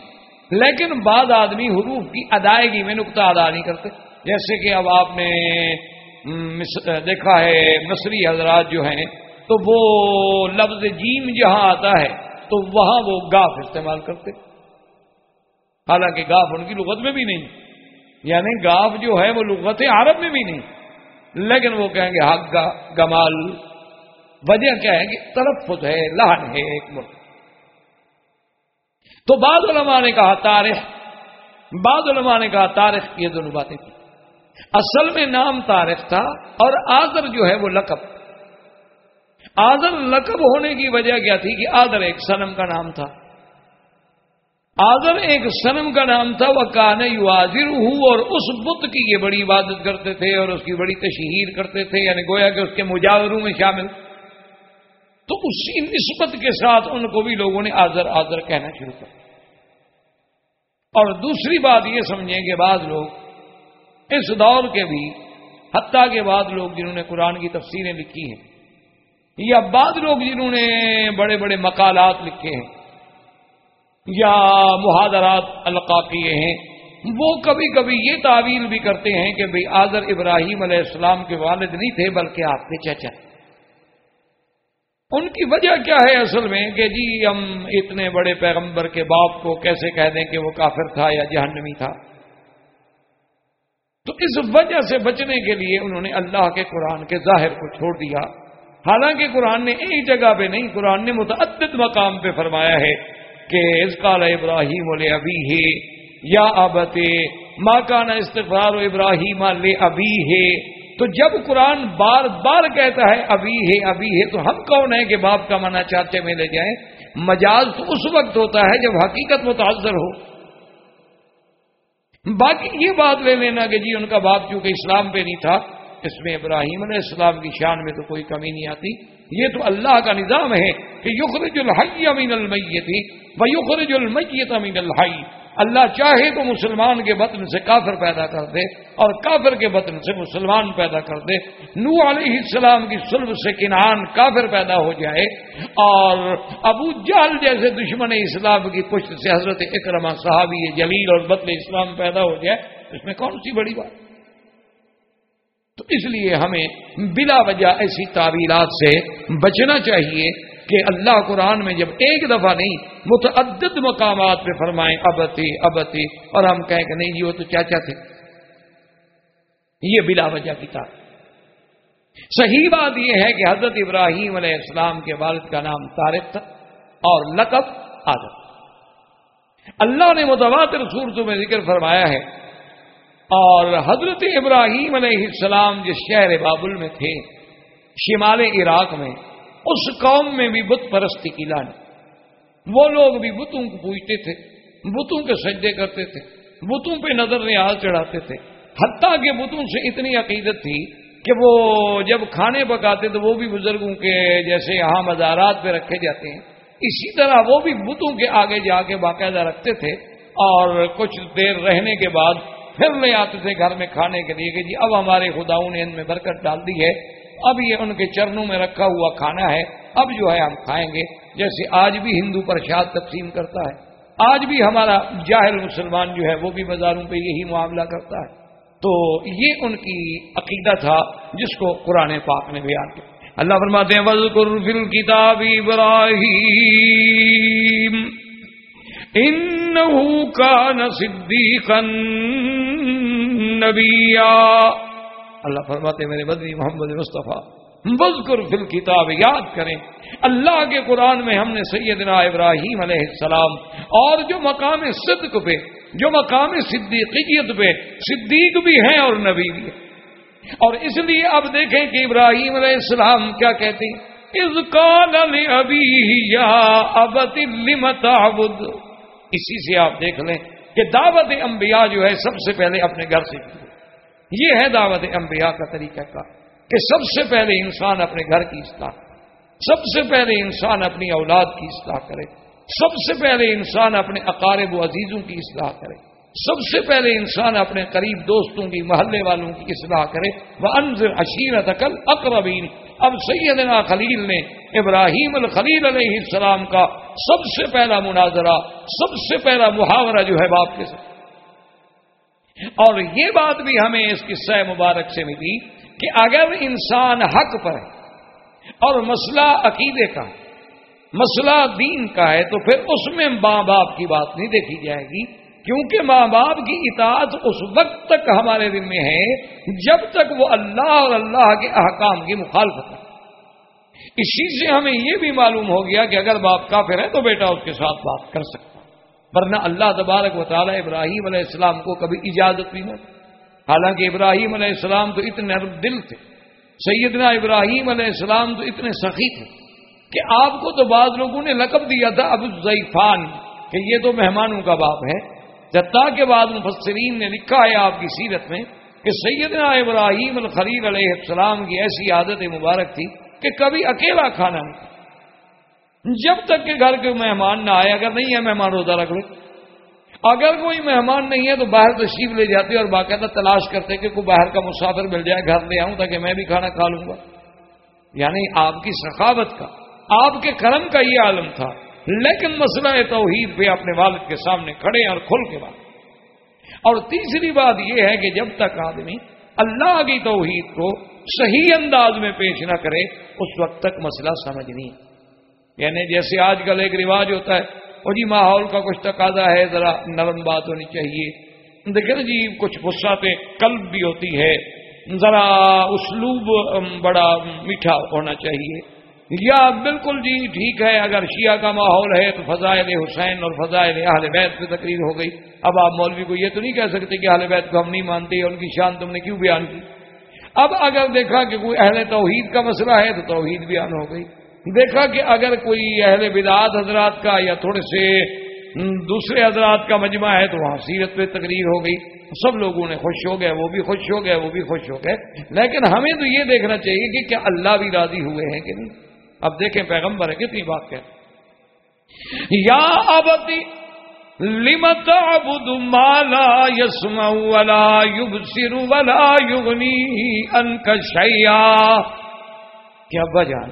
لیکن بعد آدمی حروف کی ادائیگی میں نقطہ ادا نہیں کرتے. جیسے کہ اب آپ نے دیکھا ہے، مصری حضرات جو ہیں، تو وہ لفظ جیم جہاں آتا ہے، تو وہاں وہ گاف استعمال کرتے. حالانکہ گاف ان کی لغت میں بھی نہیں یعنی گاف جو ہے وہ لغت عرب میں بھی نہیں۔ لیکن وہ کہیں گے حق گا گمال وجہ کیا ہے کہ تلفظ ہے، لہن ہے ایک ملک تو بعض علماء نے کہا تاریخ بعض علماء نے کہا تاریخ یہ دونوں باتیں کی اصل میں نام تارخ تھا اور آدر جو ہے وہ لقب۔ آدر لقب ہونے کی وجہ کیا تھی کہ آدر ایک سنم کا نام تھا۔ آدر ایک سنم کا نام تھا وہ کان یو ہوں اور اس بت کی یہ بڑی عبادت کرتے تھے اور اس کی بڑی تشہیر کرتے تھے یعنی گویا کہ اس کے مجاوروں میں شامل۔ تو اسی نسبت کے ساتھ ان کو بھی لوگوں نے آزر آزر کہنا شروع کر۔ اور دوسری بات یہ سمجھیں کہ بعض لوگ اس دور کے بھی، حتیٰ کے بعد لوگ جنہوں نے قرآن کی تفسیریں لکھی ہیں، یا بعض لوگ جنہوں نے بڑے بڑے مقالات لکھے ہیں۔ یا محاذرات القا کیے ہیں، وہ کبھی کبھی یہ تعویل بھی کرتے ہیں کہ بھئی آذر ابراہیم علیہ السلام کے والد نہیں تھے، بلکہ آپ کے چچا۔ ان کی وجہ کیا ہے اصل میں کہ جی ہم اتنے بڑے پیغمبر کے باپ کو کیسے کہہ دیں کہ وہ کافر تھا یا جہنمی تھا؟ تو اس وجہ سے بچنے کے لیے انہوں نے اللہ کے قرآن کے ظاہر کو چھوڑ دیا۔ حالانکہ قرآن نے ایک جگہ پہ نہیں، قرآن نے متعدد مقام پہ فرمایا ہے۔ کہ اس کال ابراہیم ابھی ہے یا ابت ماں کا نا استفار ابراہیم ابھی ہے تو جب قرآن بار بار کہتا ہے ابھی ہے ابھی ہے تو ہم کون ہیں کہ باپ کا منع چاچے میں لے جائیں؟ مجاز تو اس وقت ہوتا ہے جب حقیقت متاثر ہو۔ باقی یہ بات لے لینا کہ جی ان کا باپ چونکہ اسلام پہ نہیں تھا، اس میں ابراہیم علیہ السلام کی شان میں تو کوئی کمی نہیں آتی۔ یہ تو اللہ کا نظام ہے کہ یخرج الحی امین المیت و یخرج المیت امین الحی۔ اللہ چاہے تو مسلمان کے بطن سے کافر پیدا کر دے اور کافر کے بطن سے مسلمان پیدا کر دے۔ نو علیہ السلام کی سلب سے کنان کافر پیدا ہو جائے اور ابو جال جیسے دشمن اسلام کی پشت سے حضرت اکرما صحابی جلیل اور بطل اسلام پیدا ہو جائے۔ اس میں کون سی بڑی بات؟ اس لیے ہمیں بلا وجہ ایسی تعویلات سے بچنا چاہیے کہ اللہ قرآن میں جب ایک دفعہ نہیں، متعدد مقامات پہ فرمائیں، ابتی ابتی، اور ہم کہیں کہ نہیں جی وہ تو چاچا تھے۔ یہ بلا وجہ کتاب صحیح بات یہ ہے کہ حضرت ابراہیم علیہ السلام کے والد کا نام طارق تھا اور لقب آدم۔ اللہ نے متواتر صورتوں میں ذکر فرمایا ہے اور حضرت ابراہیم علیہ السلام جس شہر بابل میں تھے، شمال عراق میں، اس قوم میں بھی بت پرستی کی لانی وہ لوگ بھی بتوں کو پوچھتے تھے، بتوں کے سجدے کرتے تھے، بتوں پہ نظر نیاز چڑھاتے تھے۔ حتیٰ کہ بتوں سے اتنی عقیدت تھی کہ وہ جب کھانے پکاتے تو وہ بھی بزرگوں کے جیسے یہاں مزارات پہ رکھے جاتے ہیں۔ اسی طرح وہ بھی بتوں کے آگے جا کے باقاعدہ رکھتے تھے اور کچھ دیر رہنے کے بعد پھر لے آتے تھے گھر میں کھانے کے لیے کہ جی اب ہمارے خداؤں نے ان میں برکت ڈال دی ہے۔ اب یہ ان کے چرنوں میں رکھا ہوا کھانا ہے۔ اب جو ہے ہم کھائیں گے۔ جیسے آج بھی ہندو پرشاد تقسیم کرتا ہے۔ آج بھی ہمارا جاہل مسلمان جو ہے وہ بھی بازاروں پہ یہی معاملہ کرتا ہے۔ تو یہ ان کی عقیدہ تھا جس کو قرآن پاک نے بیان کیا۔ اللہ فرماتے ہیں وزقر فی الكتاب ابراہیم انہو کان صدیقا نبیہ اللہ فرماتے میرے بدری محمد مصطفیٰ بزکر فل کتاب یاد کریں، اللہ کے قرآن میں ہم نے سیدنا ابراہیم علیہ السلام اور جو مقام صدق پہ، جو مقام صدیقیت پہ، صدیق بھی ہیں اور نبی بھی ہیں۔ اور اس لیے اب دیکھیں کہ ابراہیم علیہ السلام کیا کہتے ہیں اس کال ابھی یا ابت تعبد؟ اسی سے آپ دیکھ لیں کہ دعوت انبیاء جو ہے سب سے پہلے اپنے گھر سے کی یہ ہے دعوت انبیاء کا طریقہ کا کہ سب سے پہلے انسان اپنے گھر کی اصلاح سب سے پہلے انسان اپنی اولاد کی اصلاح کرے۔ سب سے پہلے انسان اپنے اقارب و عزیزوں کی اصلاح کرے۔ سب سے پہلے انسان اپنے قریب دوستوں کی، محلے والوں کی اصلاح کرے۔ وہ انضر عشیرت عقل اقربین اب سیدنا خلیل نے ابراہیم الخلیل علیہ السلام کا سب سے پہلا مناظرہ، سب سے پہلا محاورہ جو ہے باپ کے ساتھ۔ اور یہ بات بھی ہمیں اس قصہ مبارک سے ملی کہ اگر انسان حق پر ہے اور مسئلہ عقیدے کا، مسئلہ دین کا ہے، تو پھر اس میں ماں باپ کی بات نہیں دیکھی جائے گی۔ کیونکہ ماں باپ کی اطاعت اس وقت تک ہمارے دل میں ہے جب تک وہ اللہ اور اللہ کے احکام کی مخالفت ہے اسی سے ہمیں یہ بھی معلوم ہو گیا کہ اگر باپ کافر ہے تو بیٹا اس کے ساتھ بات کر سکتا ورنہ اللہ تبارک و تعالیٰ ابراہیم علیہ السلام کو کبھی اجازت بھی نہ حالانکہ ابراہیم علیہ السلام تو اتنے دل تھے۔ سیدنا ابراہیم علیہ السلام تو اتنے سخی تھے کہ آپ کو تو بعض لوگوں نے لقب دیا تھا ابوزیفان کہ یہ تو مہمانوں کا باپ ہے۔ جتا کے بعد مفسرین نے لکھا ہے آپ کی سیرت میں کہ سیدنا ابراہیم الخلیل علیہ السلام کی ایسی عادت مبارک تھی کہ کبھی اکیلا کھانا نہیں۔ جب تک کہ گھر کے مہمان نہ آئے، اگر نہیں ہے مہمان روزہ رکھ لو۔ اگر کوئی مہمان نہیں ہے تو باہر تشریف لے جاتے اور باقاعدہ تلاش کرتے کہ کوئی باہر کا مسافر مل جائے، گھر لے آؤں تاکہ میں بھی کھانا کھا لوں گا۔ یعنی آپ کی سخاوت کا، آپ کے کرم کا یہ عالم تھا۔ لیکن مسئلہ توحید پہ اپنے والد کے سامنے کھڑے اور کھل کے بعد اور تیسری بات یہ ہے کہ جب تک آدمی اللہ کی توحید کو صحیح انداز میں پیش نہ کرے، اس وقت تک مسئلہ سمجھ نہیں۔ یعنی جیسے آج کل ایک رواج ہوتا ہے وہ جی ماحول کا کچھ تقاضا ہے، ذرا نرم بات ہونی چاہیے۔ دیکھیں نا جی کچھ غصہ قلب بھی ہوتی ہے۔ ذرا اسلوب بڑا میٹھا ہونا چاہیے۔ یا بالکل جی ٹھیک ہے، اگر شیعہ کا ماحول ہے تو فضائل حسین اور فضائل اہل بیت پہ تقریر ہو گئی۔ اب آپ مولوی کو یہ تو نہیں کہہ سکتے کہ اہل بیت کو ہم نہیں مانتے، ان کی شان تم نے کیوں بیان کی؟ اب اگر دیکھا کہ کوئی اہل توحید کا مسئلہ ہے تو توحید بیان ہو گئی۔ دیکھا کہ اگر کوئی اہل بدعات حضرات کا یا تھوڑے سے دوسرے حضرات کا مجمع ہے تو وہاں سیرت پہ تقریر ہو گئی۔ سب لوگوں نے خوش ہو گئے، وہ بھی خوش ہو گئے، وہ بھی خوش ہو گئے۔ لیکن ہمیں تو یہ دیکھنا چاہیے کہ کیا اللہ بھی راضی ہوئے ہیں کہ نہیں؟ اب دیکھیں پیغمبر ہے کتنی بات کہ یا آبتی لمت ابد مالا یسم ولا یوب سر ولا یوگنی ان شیا کیا بجان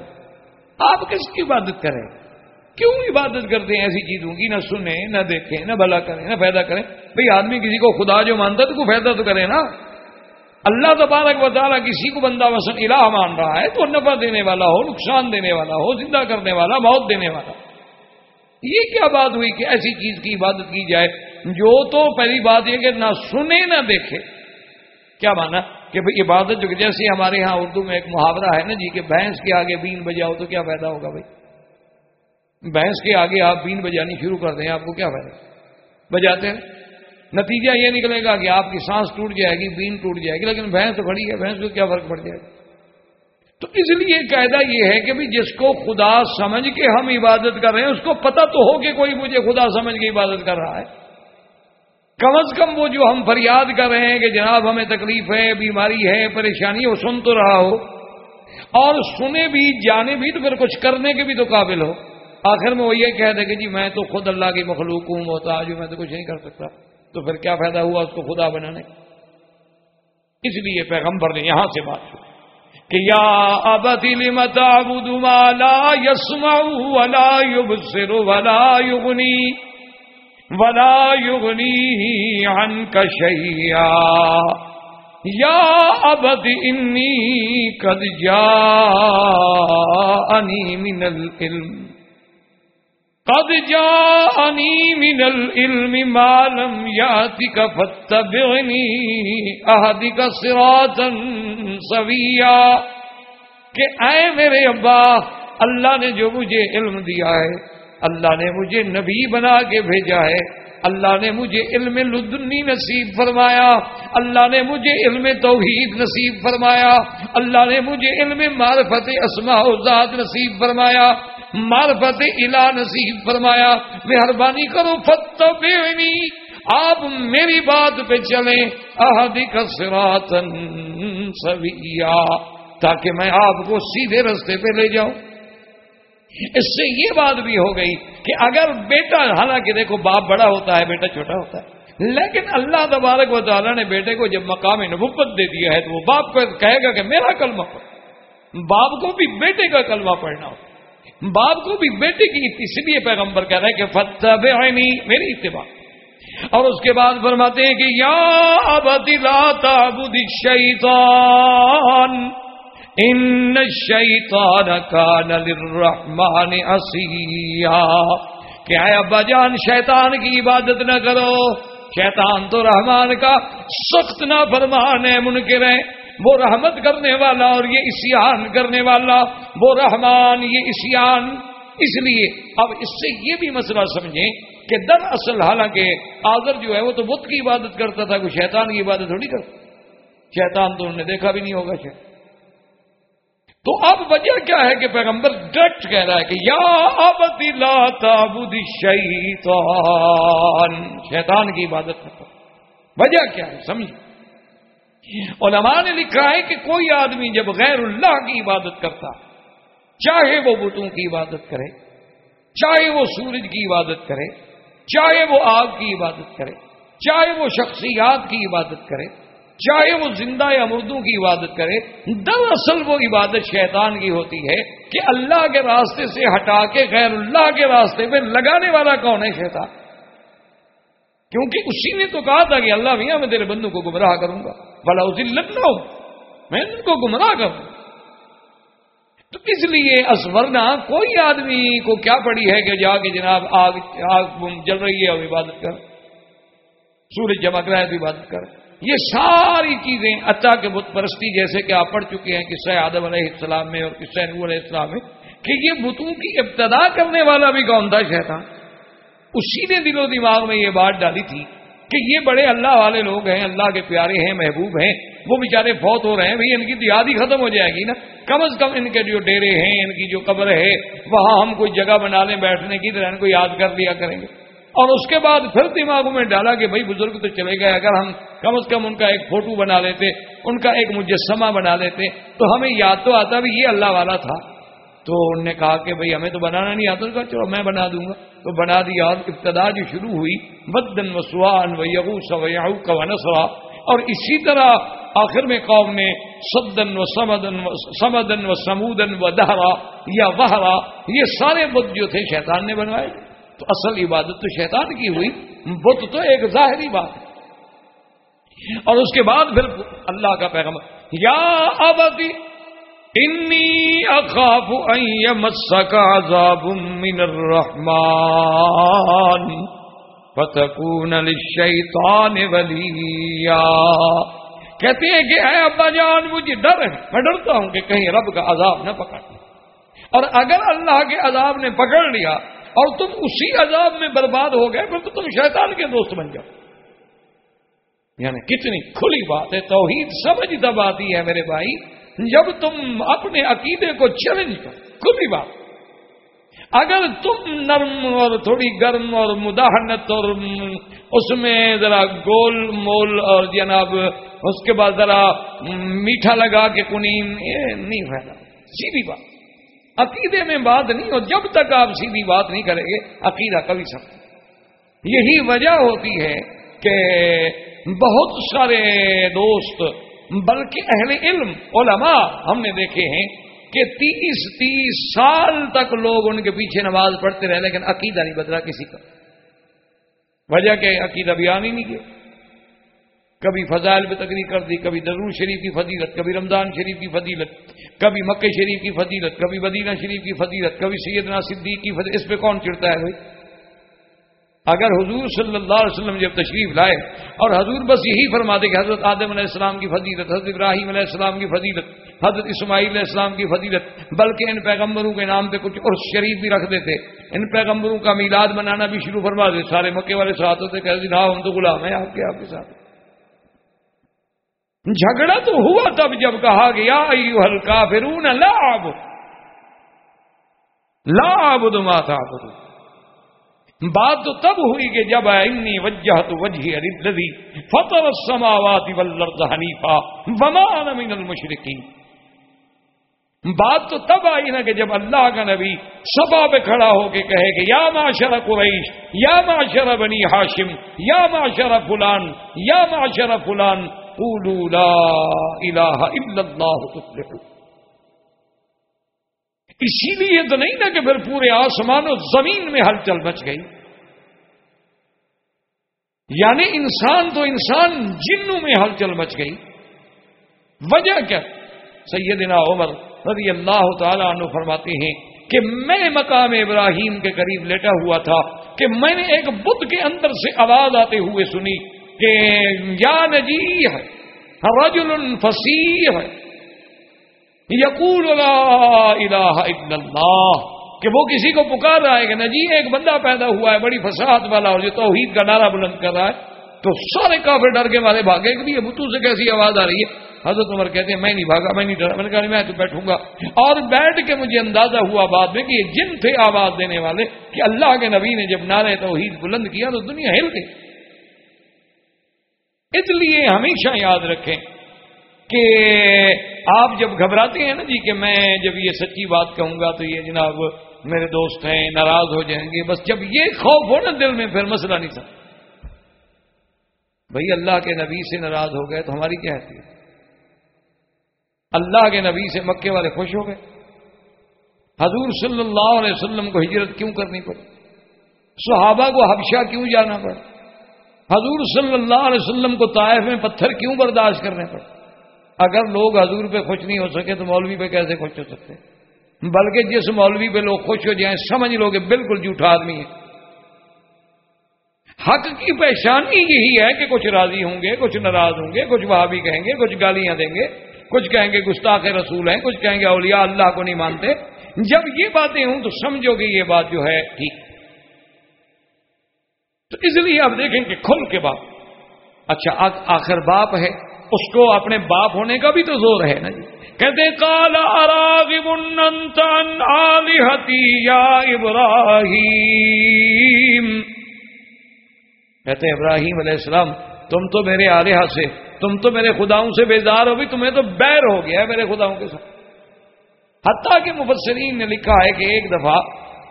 آپ کس کی عبادت کریں؟ کیوں عبادت کرتے ہیں ایسی چیزوں کی؟ نہ سنیں، نہ دیکھیں، نہ بھلا کریں، نہ فائدہ کریں۔ بھئی آدمی کسی کو خدا جو مانتا تو کو فائدہ تو کرے نا۔ اللہ تبارک و تعالیٰ کسی کو بندہ وسن الہ مان رہا ہے تو نفع دینے والا ہو، نقصان دینے والا ہو، زندہ کرنے والا، موت دینے والا۔ یہ کیا بات ہوئی کہ ایسی چیز کی عبادت کی جائے؟ جو تو پہلی بات یہ کہ نہ سنے نہ دیکھے۔ کیا مانا؟ کہ عبادت جو جیسے ہمارے ہاں اردو میں ایک محاورہ ہے نا جی کہ بھینس کے آگے بین بجاؤ تو کیا فائدہ ہوگا بھائی بھینس کے آگے آپ بین بجانی شروع کر دیں آپ کو کیا فائدہ؟ بجاتے ہیں۔ نتیجہ یہ نکلے گا کہ آپ کی سانس ٹوٹ جائے گی، بین ٹوٹ جائے گی، لیکن بھینس تو کھڑی ہے، بھینس کو کیا فرق پڑ جائے گا؟ تو اس لیے قاعدہ یہ ہے کہ بھی جس کو خدا سمجھ کے ہم عبادت کر رہے ہیں، اس کو پتہ تو ہو کہ کوئی مجھے خدا سمجھ کے عبادت کر رہا ہے۔ کم از کم وہ جو ہم فریاد کر رہے ہیں کہ جناب ہمیں تکلیف ہے، بیماری ہے، پریشانی وہ سن تو رہا ہو۔ اور سنے بھی، جانے بھی تو پھر کچھ کرنے کے بھی تو قابل ہو۔ آخر میں وہ یہ کہہ دے کہ جی میں تو خود اللہ کی مخلوق ہوں ہوتا جو میں تو کچھ نہیں کر سکتا۔ تو پھر کیا فائدہ ہوا اس کو خدا بنانے؟ اس لیے پیغمبر نے یہاں سے بات کی کہ یا ابدیلی ما لا يسمع ولا يبصر ولا يغني ولا يغني عنك شيئا یا ابد انی قد جا من العلم قد جاءني من العلم ما لم يأتك فاتبعني أهدك صراطا سويا کہ اے میرے ابا، اللہ نے جو مجھے علم دیا ہے، اللہ نے مجھے نبی بنا کے بھیجا ہے، اللہ نے مجھے علم لدنی نصیب فرمایا، اللہ نے مجھے علم توحید نصیب فرمایا، اللہ نے مجھے علم معرفت اسماء و ذات نصیب فرمایا۔ معرفت الہ نصیب فرمایا، مہربانی کرو فتبعنی آپ میری بات پہ چلیں احدی کا سراتن سویا تاکہ میں آپ کو سیدھے رستے پہ لے جاؤں۔ اس سے یہ بات بھی ہو گئی کہ اگر بیٹا، حالانکہ دیکھو، باپ بڑا ہوتا ہے، بیٹا چھوٹا ہوتا ہے، لیکن اللہ تبارک و تعالیٰ نے بیٹے کو جب مقام نبوت دے دیا ہے، تو وہ باپ کو کہے گا کہ میرا کلمہ پڑھ۔ باپ کو بھی بیٹے کا کلمہ پڑھنا ہوتا باپ کو بھی بیٹے کی اس لیے پیغمبر کہہ رہے کہ فتح میری اتباع۔ اور اس کے بعد فرماتے ہیں کہ یا ابد لا تعبد الشیطان، ان الشیطان کان للرحمن عصیا۔ کہ اے ابا جان، شیطان کی عبادت نہ کرو، شیطان تو رحمان کا سخت نہ فرمان ہے، منکر ہے وہ رحمت کرنے والا اور یہ اسیان کرنے والا، وہ رحمان، یہ اسیان۔ اس لیے اب اس سے یہ بھی مسئلہ سمجھیں کہ در اصل حالانکہ آزر جو ہے وہ تو بدھ کی عبادت کرتا تھا، کوئی شیطان کی عبادت تھوڑی کرتا۔ شیطان تو انہوں نے دیکھا بھی نہیں ہوگا شاید۔ تو اب وجہ کیا ہے کہ پیغمبر ڈائریکٹ کہہ رہا ہے کہ یا اب دلا تابود شیطان شیطان کی عبادت کرتا وجہ کیا ہے؟ سمجھ علماء نے لکھا ہے کہ کوئی آدمی جب غیر اللہ کی عبادت کرتا، چاہے وہ بتوں کی عبادت کرے، چاہے وہ سورج کی عبادت کرے، چاہے وہ آگ کی عبادت کرے، چاہے وہ شخصیات کی عبادت کرے، چاہے وہ زندہ یا مردوں کی عبادت کرے، دراصل وہ عبادت شیطان کی ہوتی ہے کہ اللہ کے راستے سے ہٹا کے غیر اللہ کے راستے پہ لگانے والا کون ہے شیطان؟ کیونکہ اسی نے تو کہا تھا کہ اللہ میاں میں تیرے بندوں کو گمراہ کروں گا۔ بلا اسی لگ لو میں ان کو گمراہ کروں تو اس لیے اسورنا کوئی آدمی کو کیا پڑی ہے کہ جا کے جناب آگ آگ جل رہی ہے اور عبادت کر۔ سورج چمک رہا ہے تو عبادت کر۔ یہ ساری چیزیں اچھا کے بت پرستی جیسے کہ آپ پڑھ چکے ہیں قصہ آدم علیہ السلام میں اور قصہ نور علیہ السلام میں کہ یہ بتوں کی ابتدا کرنے والا بھی کون تھا شیطان۔ اسی نے دل و دماغ میں یہ بات ڈالی تھی کہ یہ بڑے اللہ والے لوگ ہیں، اللہ کے پیارے ہیں، محبوب ہیں، وہ بیچارے فوت ہو رہے ہیں بھائی ان کی دیاد ہی ختم ہو جائے گی نا۔ کم از کم ان کے جو ڈیرے ہیں، ان کی جو قبر ہے، وہاں ہم کوئی جگہ بنا لیں بیٹھنے کی طرح ان کو یاد کر لیا کریں گے۔ اور اس کے بعد پھر دماغوں میں ڈالا کہ بھائی بزرگ تو چلے گئے، اگر ہم کم از کم ان کا ایک فوٹو بنا لیتے، ان کا ایک مجسمہ بنا لیتے، تو ہمیں یاد تو آتا بھی یہ اللہ والا تھا۔ تو انہوں نے کہا کہ بھائی ہمیں تو بنانا نہیں آتا چلو میں بنا دوں گا۔ تو بنا دیا ابتدا جو شروع ہوئی بدن و و یغوس و یعوق و نسرا اور اسی طرح آخر میں قوم نے سدن و سمدن و سمدن و سمودن و دہرا یا وہرا، یہ سارے بت جو تھے شیطان نے بنوائے۔ تو اصل عبادت تو شیطان کی ہوئی، بت تو ایک ظاہری بات۔ ہے اور اس کے بعد پھر اللہ کا پیغام یا ابدی انی اخاف ان مسک عذاب من الرحمن فتکون للشیطان ولیا کہتے ہیں کہ اے ابا جان، مجھے ڈر ہے۔ میں ڈرتا ہوں کہ کہیں رب کا عذاب نہ پکڑ اور اگر اللہ کے عذاب نے پکڑ لیا اور تم اسی عذاب میں برباد ہو گئے، پھر تو تم شیطان کے دوست بن جاؤ۔ یعنی کتنی کھلی بات ہے، توحید سمجھ تب آتی ہے میرے بھائی۔ جب تم اپنے عقیدے کو چیلنج کرو کھلی بات۔ اگر تم نرم اور تھوڑی گرم اور مداحنت اور اس میں ذرا گول مول اور جناب، اس کے بعد ذرا میٹھا لگا کے کنین نہیں پھیلا سیدھی بات۔ عقیدے میں بات نہیں ہو جب تک آپ سیدھی بات نہیں کریں گے، عقیدہ کبھی سب۔ یہی وجہ ہوتی ہے کہ بہت سارے دوست بلکہ اہل علم، علماء ہم نے دیکھے ہیں کہ تیس تیس سال تک لوگ ان کے پیچھے نماز پڑھتے رہے، لیکن عقیدہ نہیں بدلا کسی کا۔ وجہ کہ عقیدہ بیان ہی نہیں کیا۔ کبھی فضائل پہ تقریر کر دی، کبھی درور شریف کی فضیلت، کبھی رمضان شریف کی فضیلت، کبھی مکہ شریف کی فضیلت، کبھی مدینہ شریف کی فضیلت، کبھی سیدنا صدیق کی فضیلت، اس پہ کون چڑھتا ہے بھائی؟ اگر حضور صلی اللہ علیہ وسلم جب تشریف لائے اور حضور بس یہی فرماتے کہ حضرت آدم علیہ السلام کی فضیلت، حضرت ابراہیم علیہ السلام کی فضیلت، حضرت اسماعیل علیہ السلام کی فضیلت، بلکہ ان پیغمبروں کے نام پہ کچھ اور شریف بھی رکھ دیتے، ان پیغمبروں کا میلاد منانا بھی شروع فرما دے، سارے مکے والے ساتھ ہوتے، کہ ہاں ہم تو غلام ہیں، آپ کے آپ کے ساتھ۔ جھگڑا تو ہوا تب جب کہا گیا ہلکا فرون لاب لاب ما تھا بات تو تب ہوئی کہ جب انی وجہ تو وجہ ردی فطر السماوات والارض حنیفا وما من المشرقین بات تو تب آئی نا کہ جب اللہ کا نبی سبا پہ کھڑا ہو کے کہے کہ یا معاشر قریش، یا معاشر بنی ہاشم یا معاشر فلان، یا معاشر فلان، قولوا لا الہ الا اللہ تفلحوا اسی لیے تو نہیں نا کہ پھر پورے آسمان و زمین میں ہلچل مچ گئی۔ یعنی انسان تو انسان جنوں میں ہلچل مچ گئی۔ وجہ کیا؟ سیدنا عمر رضی اللہ تعالیٰ عنہ فرماتے ہیں کہ میں مقام ابراہیم کے قریب لیٹا ہوا تھا کہ میں نے ایک بدھ کے اندر سے آواز آتے ہوئے سنی کہ یا نجی ہے رجل فصیح۔ ہے یقول لا الہ الا اللہ، کہ وہ کسی کو پکار رہا ہے کہ نجی، ایک بندہ پیدا ہوا ہے، بڑی فساحت والا، اور جو توحید کا نعرہ بلند کر رہا ہے، تو سارے کافر ڈر کے والے بھاگے کہ یہ بتو سے کیسی آواز آ رہی ہے؟ حضرت عمر کہتے ہیں، میں نہیں بھاگا، میں نہیں ڈرا۔ میں نے کہا، میں تو بیٹھوں گا۔ اور بیٹھ کے مجھے اندازہ ہوا بعد میں کہ یہ جن تھے آواز دینے والے، کہ اللہ کے نبی نے جب نعرہ توحید بلند کیا تو دنیا ہل گئی۔ اس لیے ہمیشہ یاد رکھیں کہ آپ جب گھبراتے ہیں نا جی کہ میں جب یہ سچی بات کہوں گا تو یہ جناب میرے دوست ہیں، ناراض ہو جائیں گے۔ بس جب یہ خوف ہو نا دل میں، پھر مسئلہ نہیں سکتا بھائی اللہ کے نبی سے ناراض ہو گئے تو ہماری کیا حیثیت؟ اللہ کے نبی سے مکے والے خوش ہو گئے۔ حضور صلی اللہ علیہ وسلم کو ہجرت کیوں کرنی پڑی؟ صحابہ کو حبشہ کیوں جانا پڑا؟ حضور صلی اللہ علیہ وسلم کو طائف میں پتھر کیوں برداشت کرنے پڑے؟ اگر لوگ حضور پہ خوش نہیں ہو سکے تو مولوی پہ کیسے خوش ہو سکتے؟ بلکہ جس مولوی پہ لوگ خوش ہو جائیں، سمجھ لو کہ بالکل جھوٹا آدمی ہے۔ حق کی پہچانی یہی ہے کہ کچھ راضی ہوں گے، کچھ ناراض ہوں گے، کچھ وہاں بھی کہیں گے، کچھ گالیاں دیں گے، کچھ کہیں گے گستاخ رسول ہیں، کچھ کہیں گے اولیاء اللہ کو نہیں مانتے۔ جب یہ باتیں ہوں تو سمجھو گے یہ بات جو ہے ٹھیک۔ تو اس لیے آپ دیکھیں کہ کھل کے باپ اچھا آخر باپ ہے۔ اس کو اپنے باپ ہونے کا بھی تو زور ہے نا جی۔ کہتے کالا راغب یا ابراہیم۔ کہتے ابراہیم علیہ السلام، تم تو میرے آلیہ سے، تم تو میرے خداؤں سے بیزار ہو بھی تمہیں تو بیر ہو گیا ہے میرے خداؤں کے ساتھ۔ حتیٰ کہ مبصرین نے لکھا ہے کہ ایک دفعہ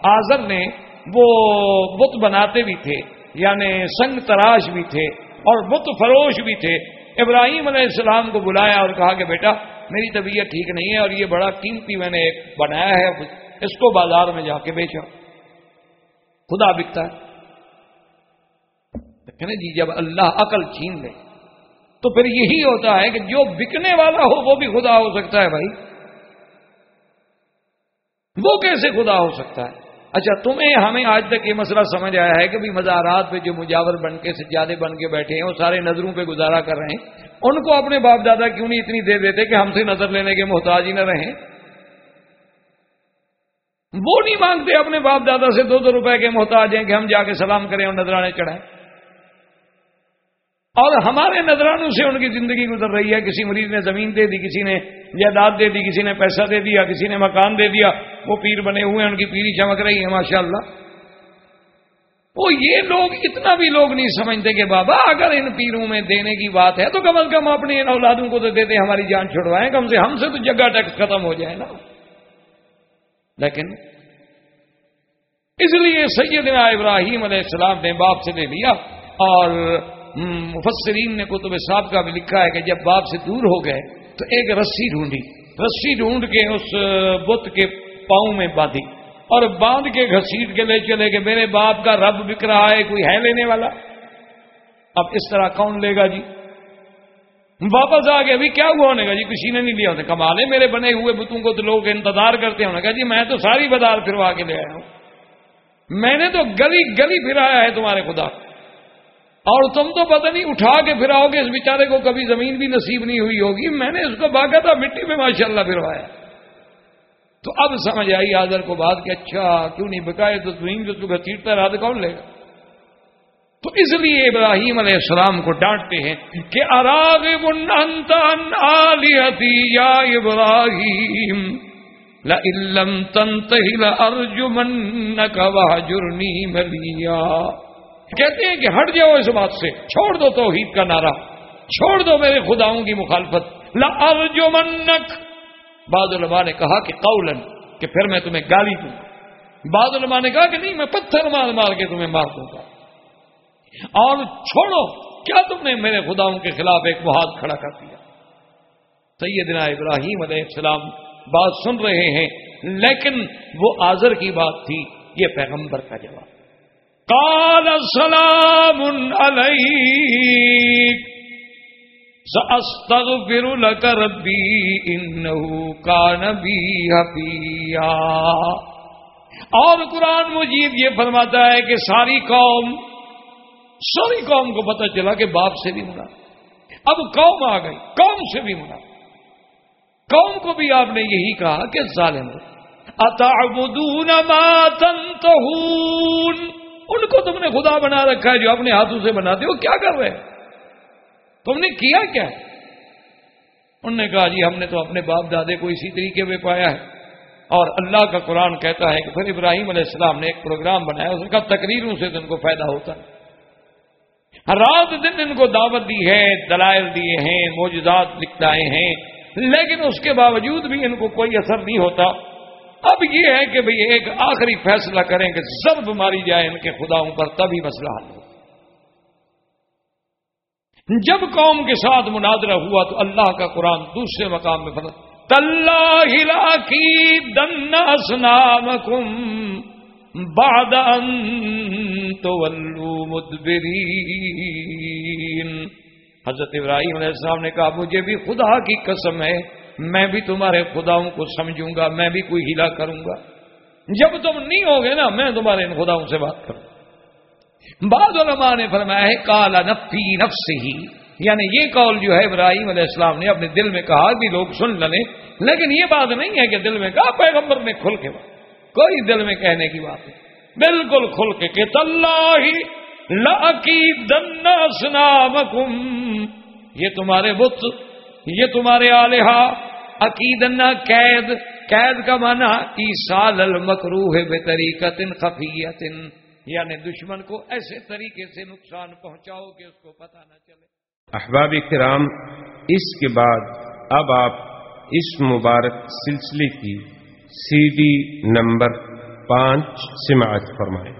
آزر نے وہ بت بناتے بھی تھے یعنی سنگ تراش بھی تھے اور بت فروش بھی تھے۔ ابراہیم علیہ السلام کو بلایا اور کہا کہ بیٹا، میری طبیعت ٹھیک نہیں ہے اور یہ بڑا قیمتی میں نے ایک بنایا ہے اس کو بازار میں جا کے بیچا۔ خدا بکتا ہے۔ جی جب اللہ عقل چھین لے، تو پھر یہی ہوتا ہے کہ جو بکنے والا ہو، وہ بھی خدا ہو سکتا ہے بھائی۔ وہ کیسے خدا ہو سکتا ہے؟ اچھا تمہیں ہمیں آج تک یہ مسئلہ سمجھ آیا ہے کہ مزارات پہ جو مجاور بن کے، سجادے بن کے بیٹھے ہیں، وہ سارے نظروں پہ گزارا کر رہے ہیں۔ ان کو اپنے باپ دادا کیوں نہیں اتنی دے دیتے کہ ہم سے نظر لینے کے محتاج ہی نہ رہیں؟ وہ نہیں مانگتے اپنے باپ دادا سے دو دو روپے کے محتاج ہیں کہ ہم جا کے سلام کریں اور نظرانے چڑھائیں۔ اور ہمارے نظرانوں سے ان کی زندگی گزر رہی ہے، کسی مریض نے زمین دے دی، کسی نے جائیداد دے دی، کسی نے پیسہ دے دیا، کسی نے مکان دے دیا، وہ پیر بنے ہوئے ہیں، ان کی پیری چمک رہی ہے ماشاء اللہ وہ یہ لوگ اتنا بھی لوگ نہیں سمجھتے کہ بابا، اگر ان پیروں میں دینے کی بات ہے تو کم از کم اپنے ان اولادوں کو تو دیتے ہماری جان چھڑوائیں۔ کم سے ہم سے تو جگہ ٹیکس ختم ہو جائے نا۔ لیکن اس لیے سیدنا ابراہیم علیہ السلام نے باپ سے لے لیا اور مفسرین نے کتب صاحب کا بھی لکھا ہے کہ جب باپ سے دور ہو گئے تو ایک رسی ڈھونڈی۔ رسی ڈھونڈ کے اس بت کے پاؤں میں باندھی۔ اور باندھ کے گھسیٹ کے لے چلے کہ میرے باپ کا رب بک رہا ہے، کوئی ہے لینے والا؟ اب اس طرح کون لے گا جی؟ واپس آ گئے ابھی کیا ہوا ہونے گا جی؟ کسی نے نہیں لیا ہوتا۔ کمالے میرے بنے ہوئے بتوں کو تو لوگ انتظار کرتے ہونے کا جی میں تو ساری بازار پھروا کے لے آیا ہوں۔ میں نے تو گلی گلی پھرایا ہے تمہارے خدا۔ اور تم تو پتہ نہیں اٹھا کے پھراؤ گے، اس بیچارے کو کبھی زمین بھی نصیب نہیں ہوئی ہوگی۔ میں نے اس کو باغا تھا مٹی میں ماشاء اللہ پھروایا۔ تو اب سمجھ آئی آدر کو بات کہ اچھا کیوں نہیں بکائے؟ تو زمین جو تمہیں چیٹتا رہا تو کون لے گا؟ تو اس لیے ابراہیم علیہ السلام کو ڈانٹتے ہیں کہ اراغ یا ابراہیم لم تنتہی ارجمنک وحجرنی ملیا۔ کہتے ہیں کہ ہٹ جاؤ اس بات سے، چھوڑ دو توحید کا نعرہ، چھوڑ دو میرے خداؤں کی مخالفت۔ منک بعض علماء نے کہا کہ قولن کہ پھر میں تمہیں گالی دوں۔ بعض علماء نے کہا کہ نہیں، میں پتھر مار مار کے تمہیں مار دوں گا۔ اور چھوڑو، کیا تم نے میرے خداؤں کے خلاف ایک محاذ کھڑا کر دیا؟ سیدنا ابراہیم علیہ السلام بات سن رہے ہیں، لیکن وہ آزر کی بات تھی، یہ پیغمبر کا جواب۔ قال سلام علیک سأستغفر لك ربی انہو کان بی حفیہ اور قرآن مجید یہ فرماتا ہے کہ ساری قوم ساری قوم کو پتہ چلا کہ باپ سے بھی منا اب قوم آ گئی، قوم سے بھی منا قوم کو بھی آپ نے یہی کہا کہ ظالم اتعبدون ما تنتہون ان کو تم نے خدا بنا رکھا ہے جو اپنے ہاتھوں سے بناتے ہو کیا کر رہے تم نے کیا کیا؟ انہوں نے کہا جی ہم نے تو اپنے باپ دادے کو اسی طریقے میں پایا ہے۔ اور اللہ کا قرآن کہتا ہے کہ پھر ابراہیم علیہ السلام نے ایک پروگرام بنایا، اس کا تقریروں سے ان کو فائدہ ہوتا ہے۔ رات دن ان کو دعوت دی ہے، دلائل دیے ہیں موجودات لکھتائے ہیں، لیکن اس کے باوجود بھی ان کو کوئی اثر نہیں ہوتا۔ اب یہ ہے کہ بھئی ایک آخری فیصلہ کریں کہ ضرب ماری جائے ان کے خداؤں پر تبھی مسئلہ حل ہو۔ جب قوم کے ساتھ مناظرہ ہوا تو اللہ کا قرآن دوسرے مقام میں فرق تلا کی دن کم باد تو حضرت ابراہیم علیہ السلام نے کہا، مجھے بھی خدا کی قسم ہے میں بھی تمہارے خداؤں کو سمجھوں گا، میں بھی کوئی ہلا کروں گا۔ جب تم نہیں ہوگے نا، میں تمہارے ان خداؤں سے بات کروں۔ بعض علماء نے فرمایا ہے کالا نفی نفس ہی یعنی یہ قول جو ہے ابراہیم علیہ السلام نے اپنے دل میں کہا بھی لوگ سن لیں۔ لیکن یہ بات نہیں ہے کہ دل میں کہا، پیغمبر نے کھل کے بات۔ کوئی دل میں کہنے کی بات نہیں۔ بالکل کھل کے کہ تلّہ یہ تمہارے بت یہ تمہارے آلیہ عقیدنا قید قید کا مانا ایسال المکروح بے خفیت یعنی دشمن کو ایسے طریقے سے نقصان پہنچاؤ کہ اس کو پتہ نہ چلے۔ احباب کرام، اس کے بعد اب آپ اس مبارک سلسلے کی سی ڈی نمبر پانچ سماعت فرمائیں۔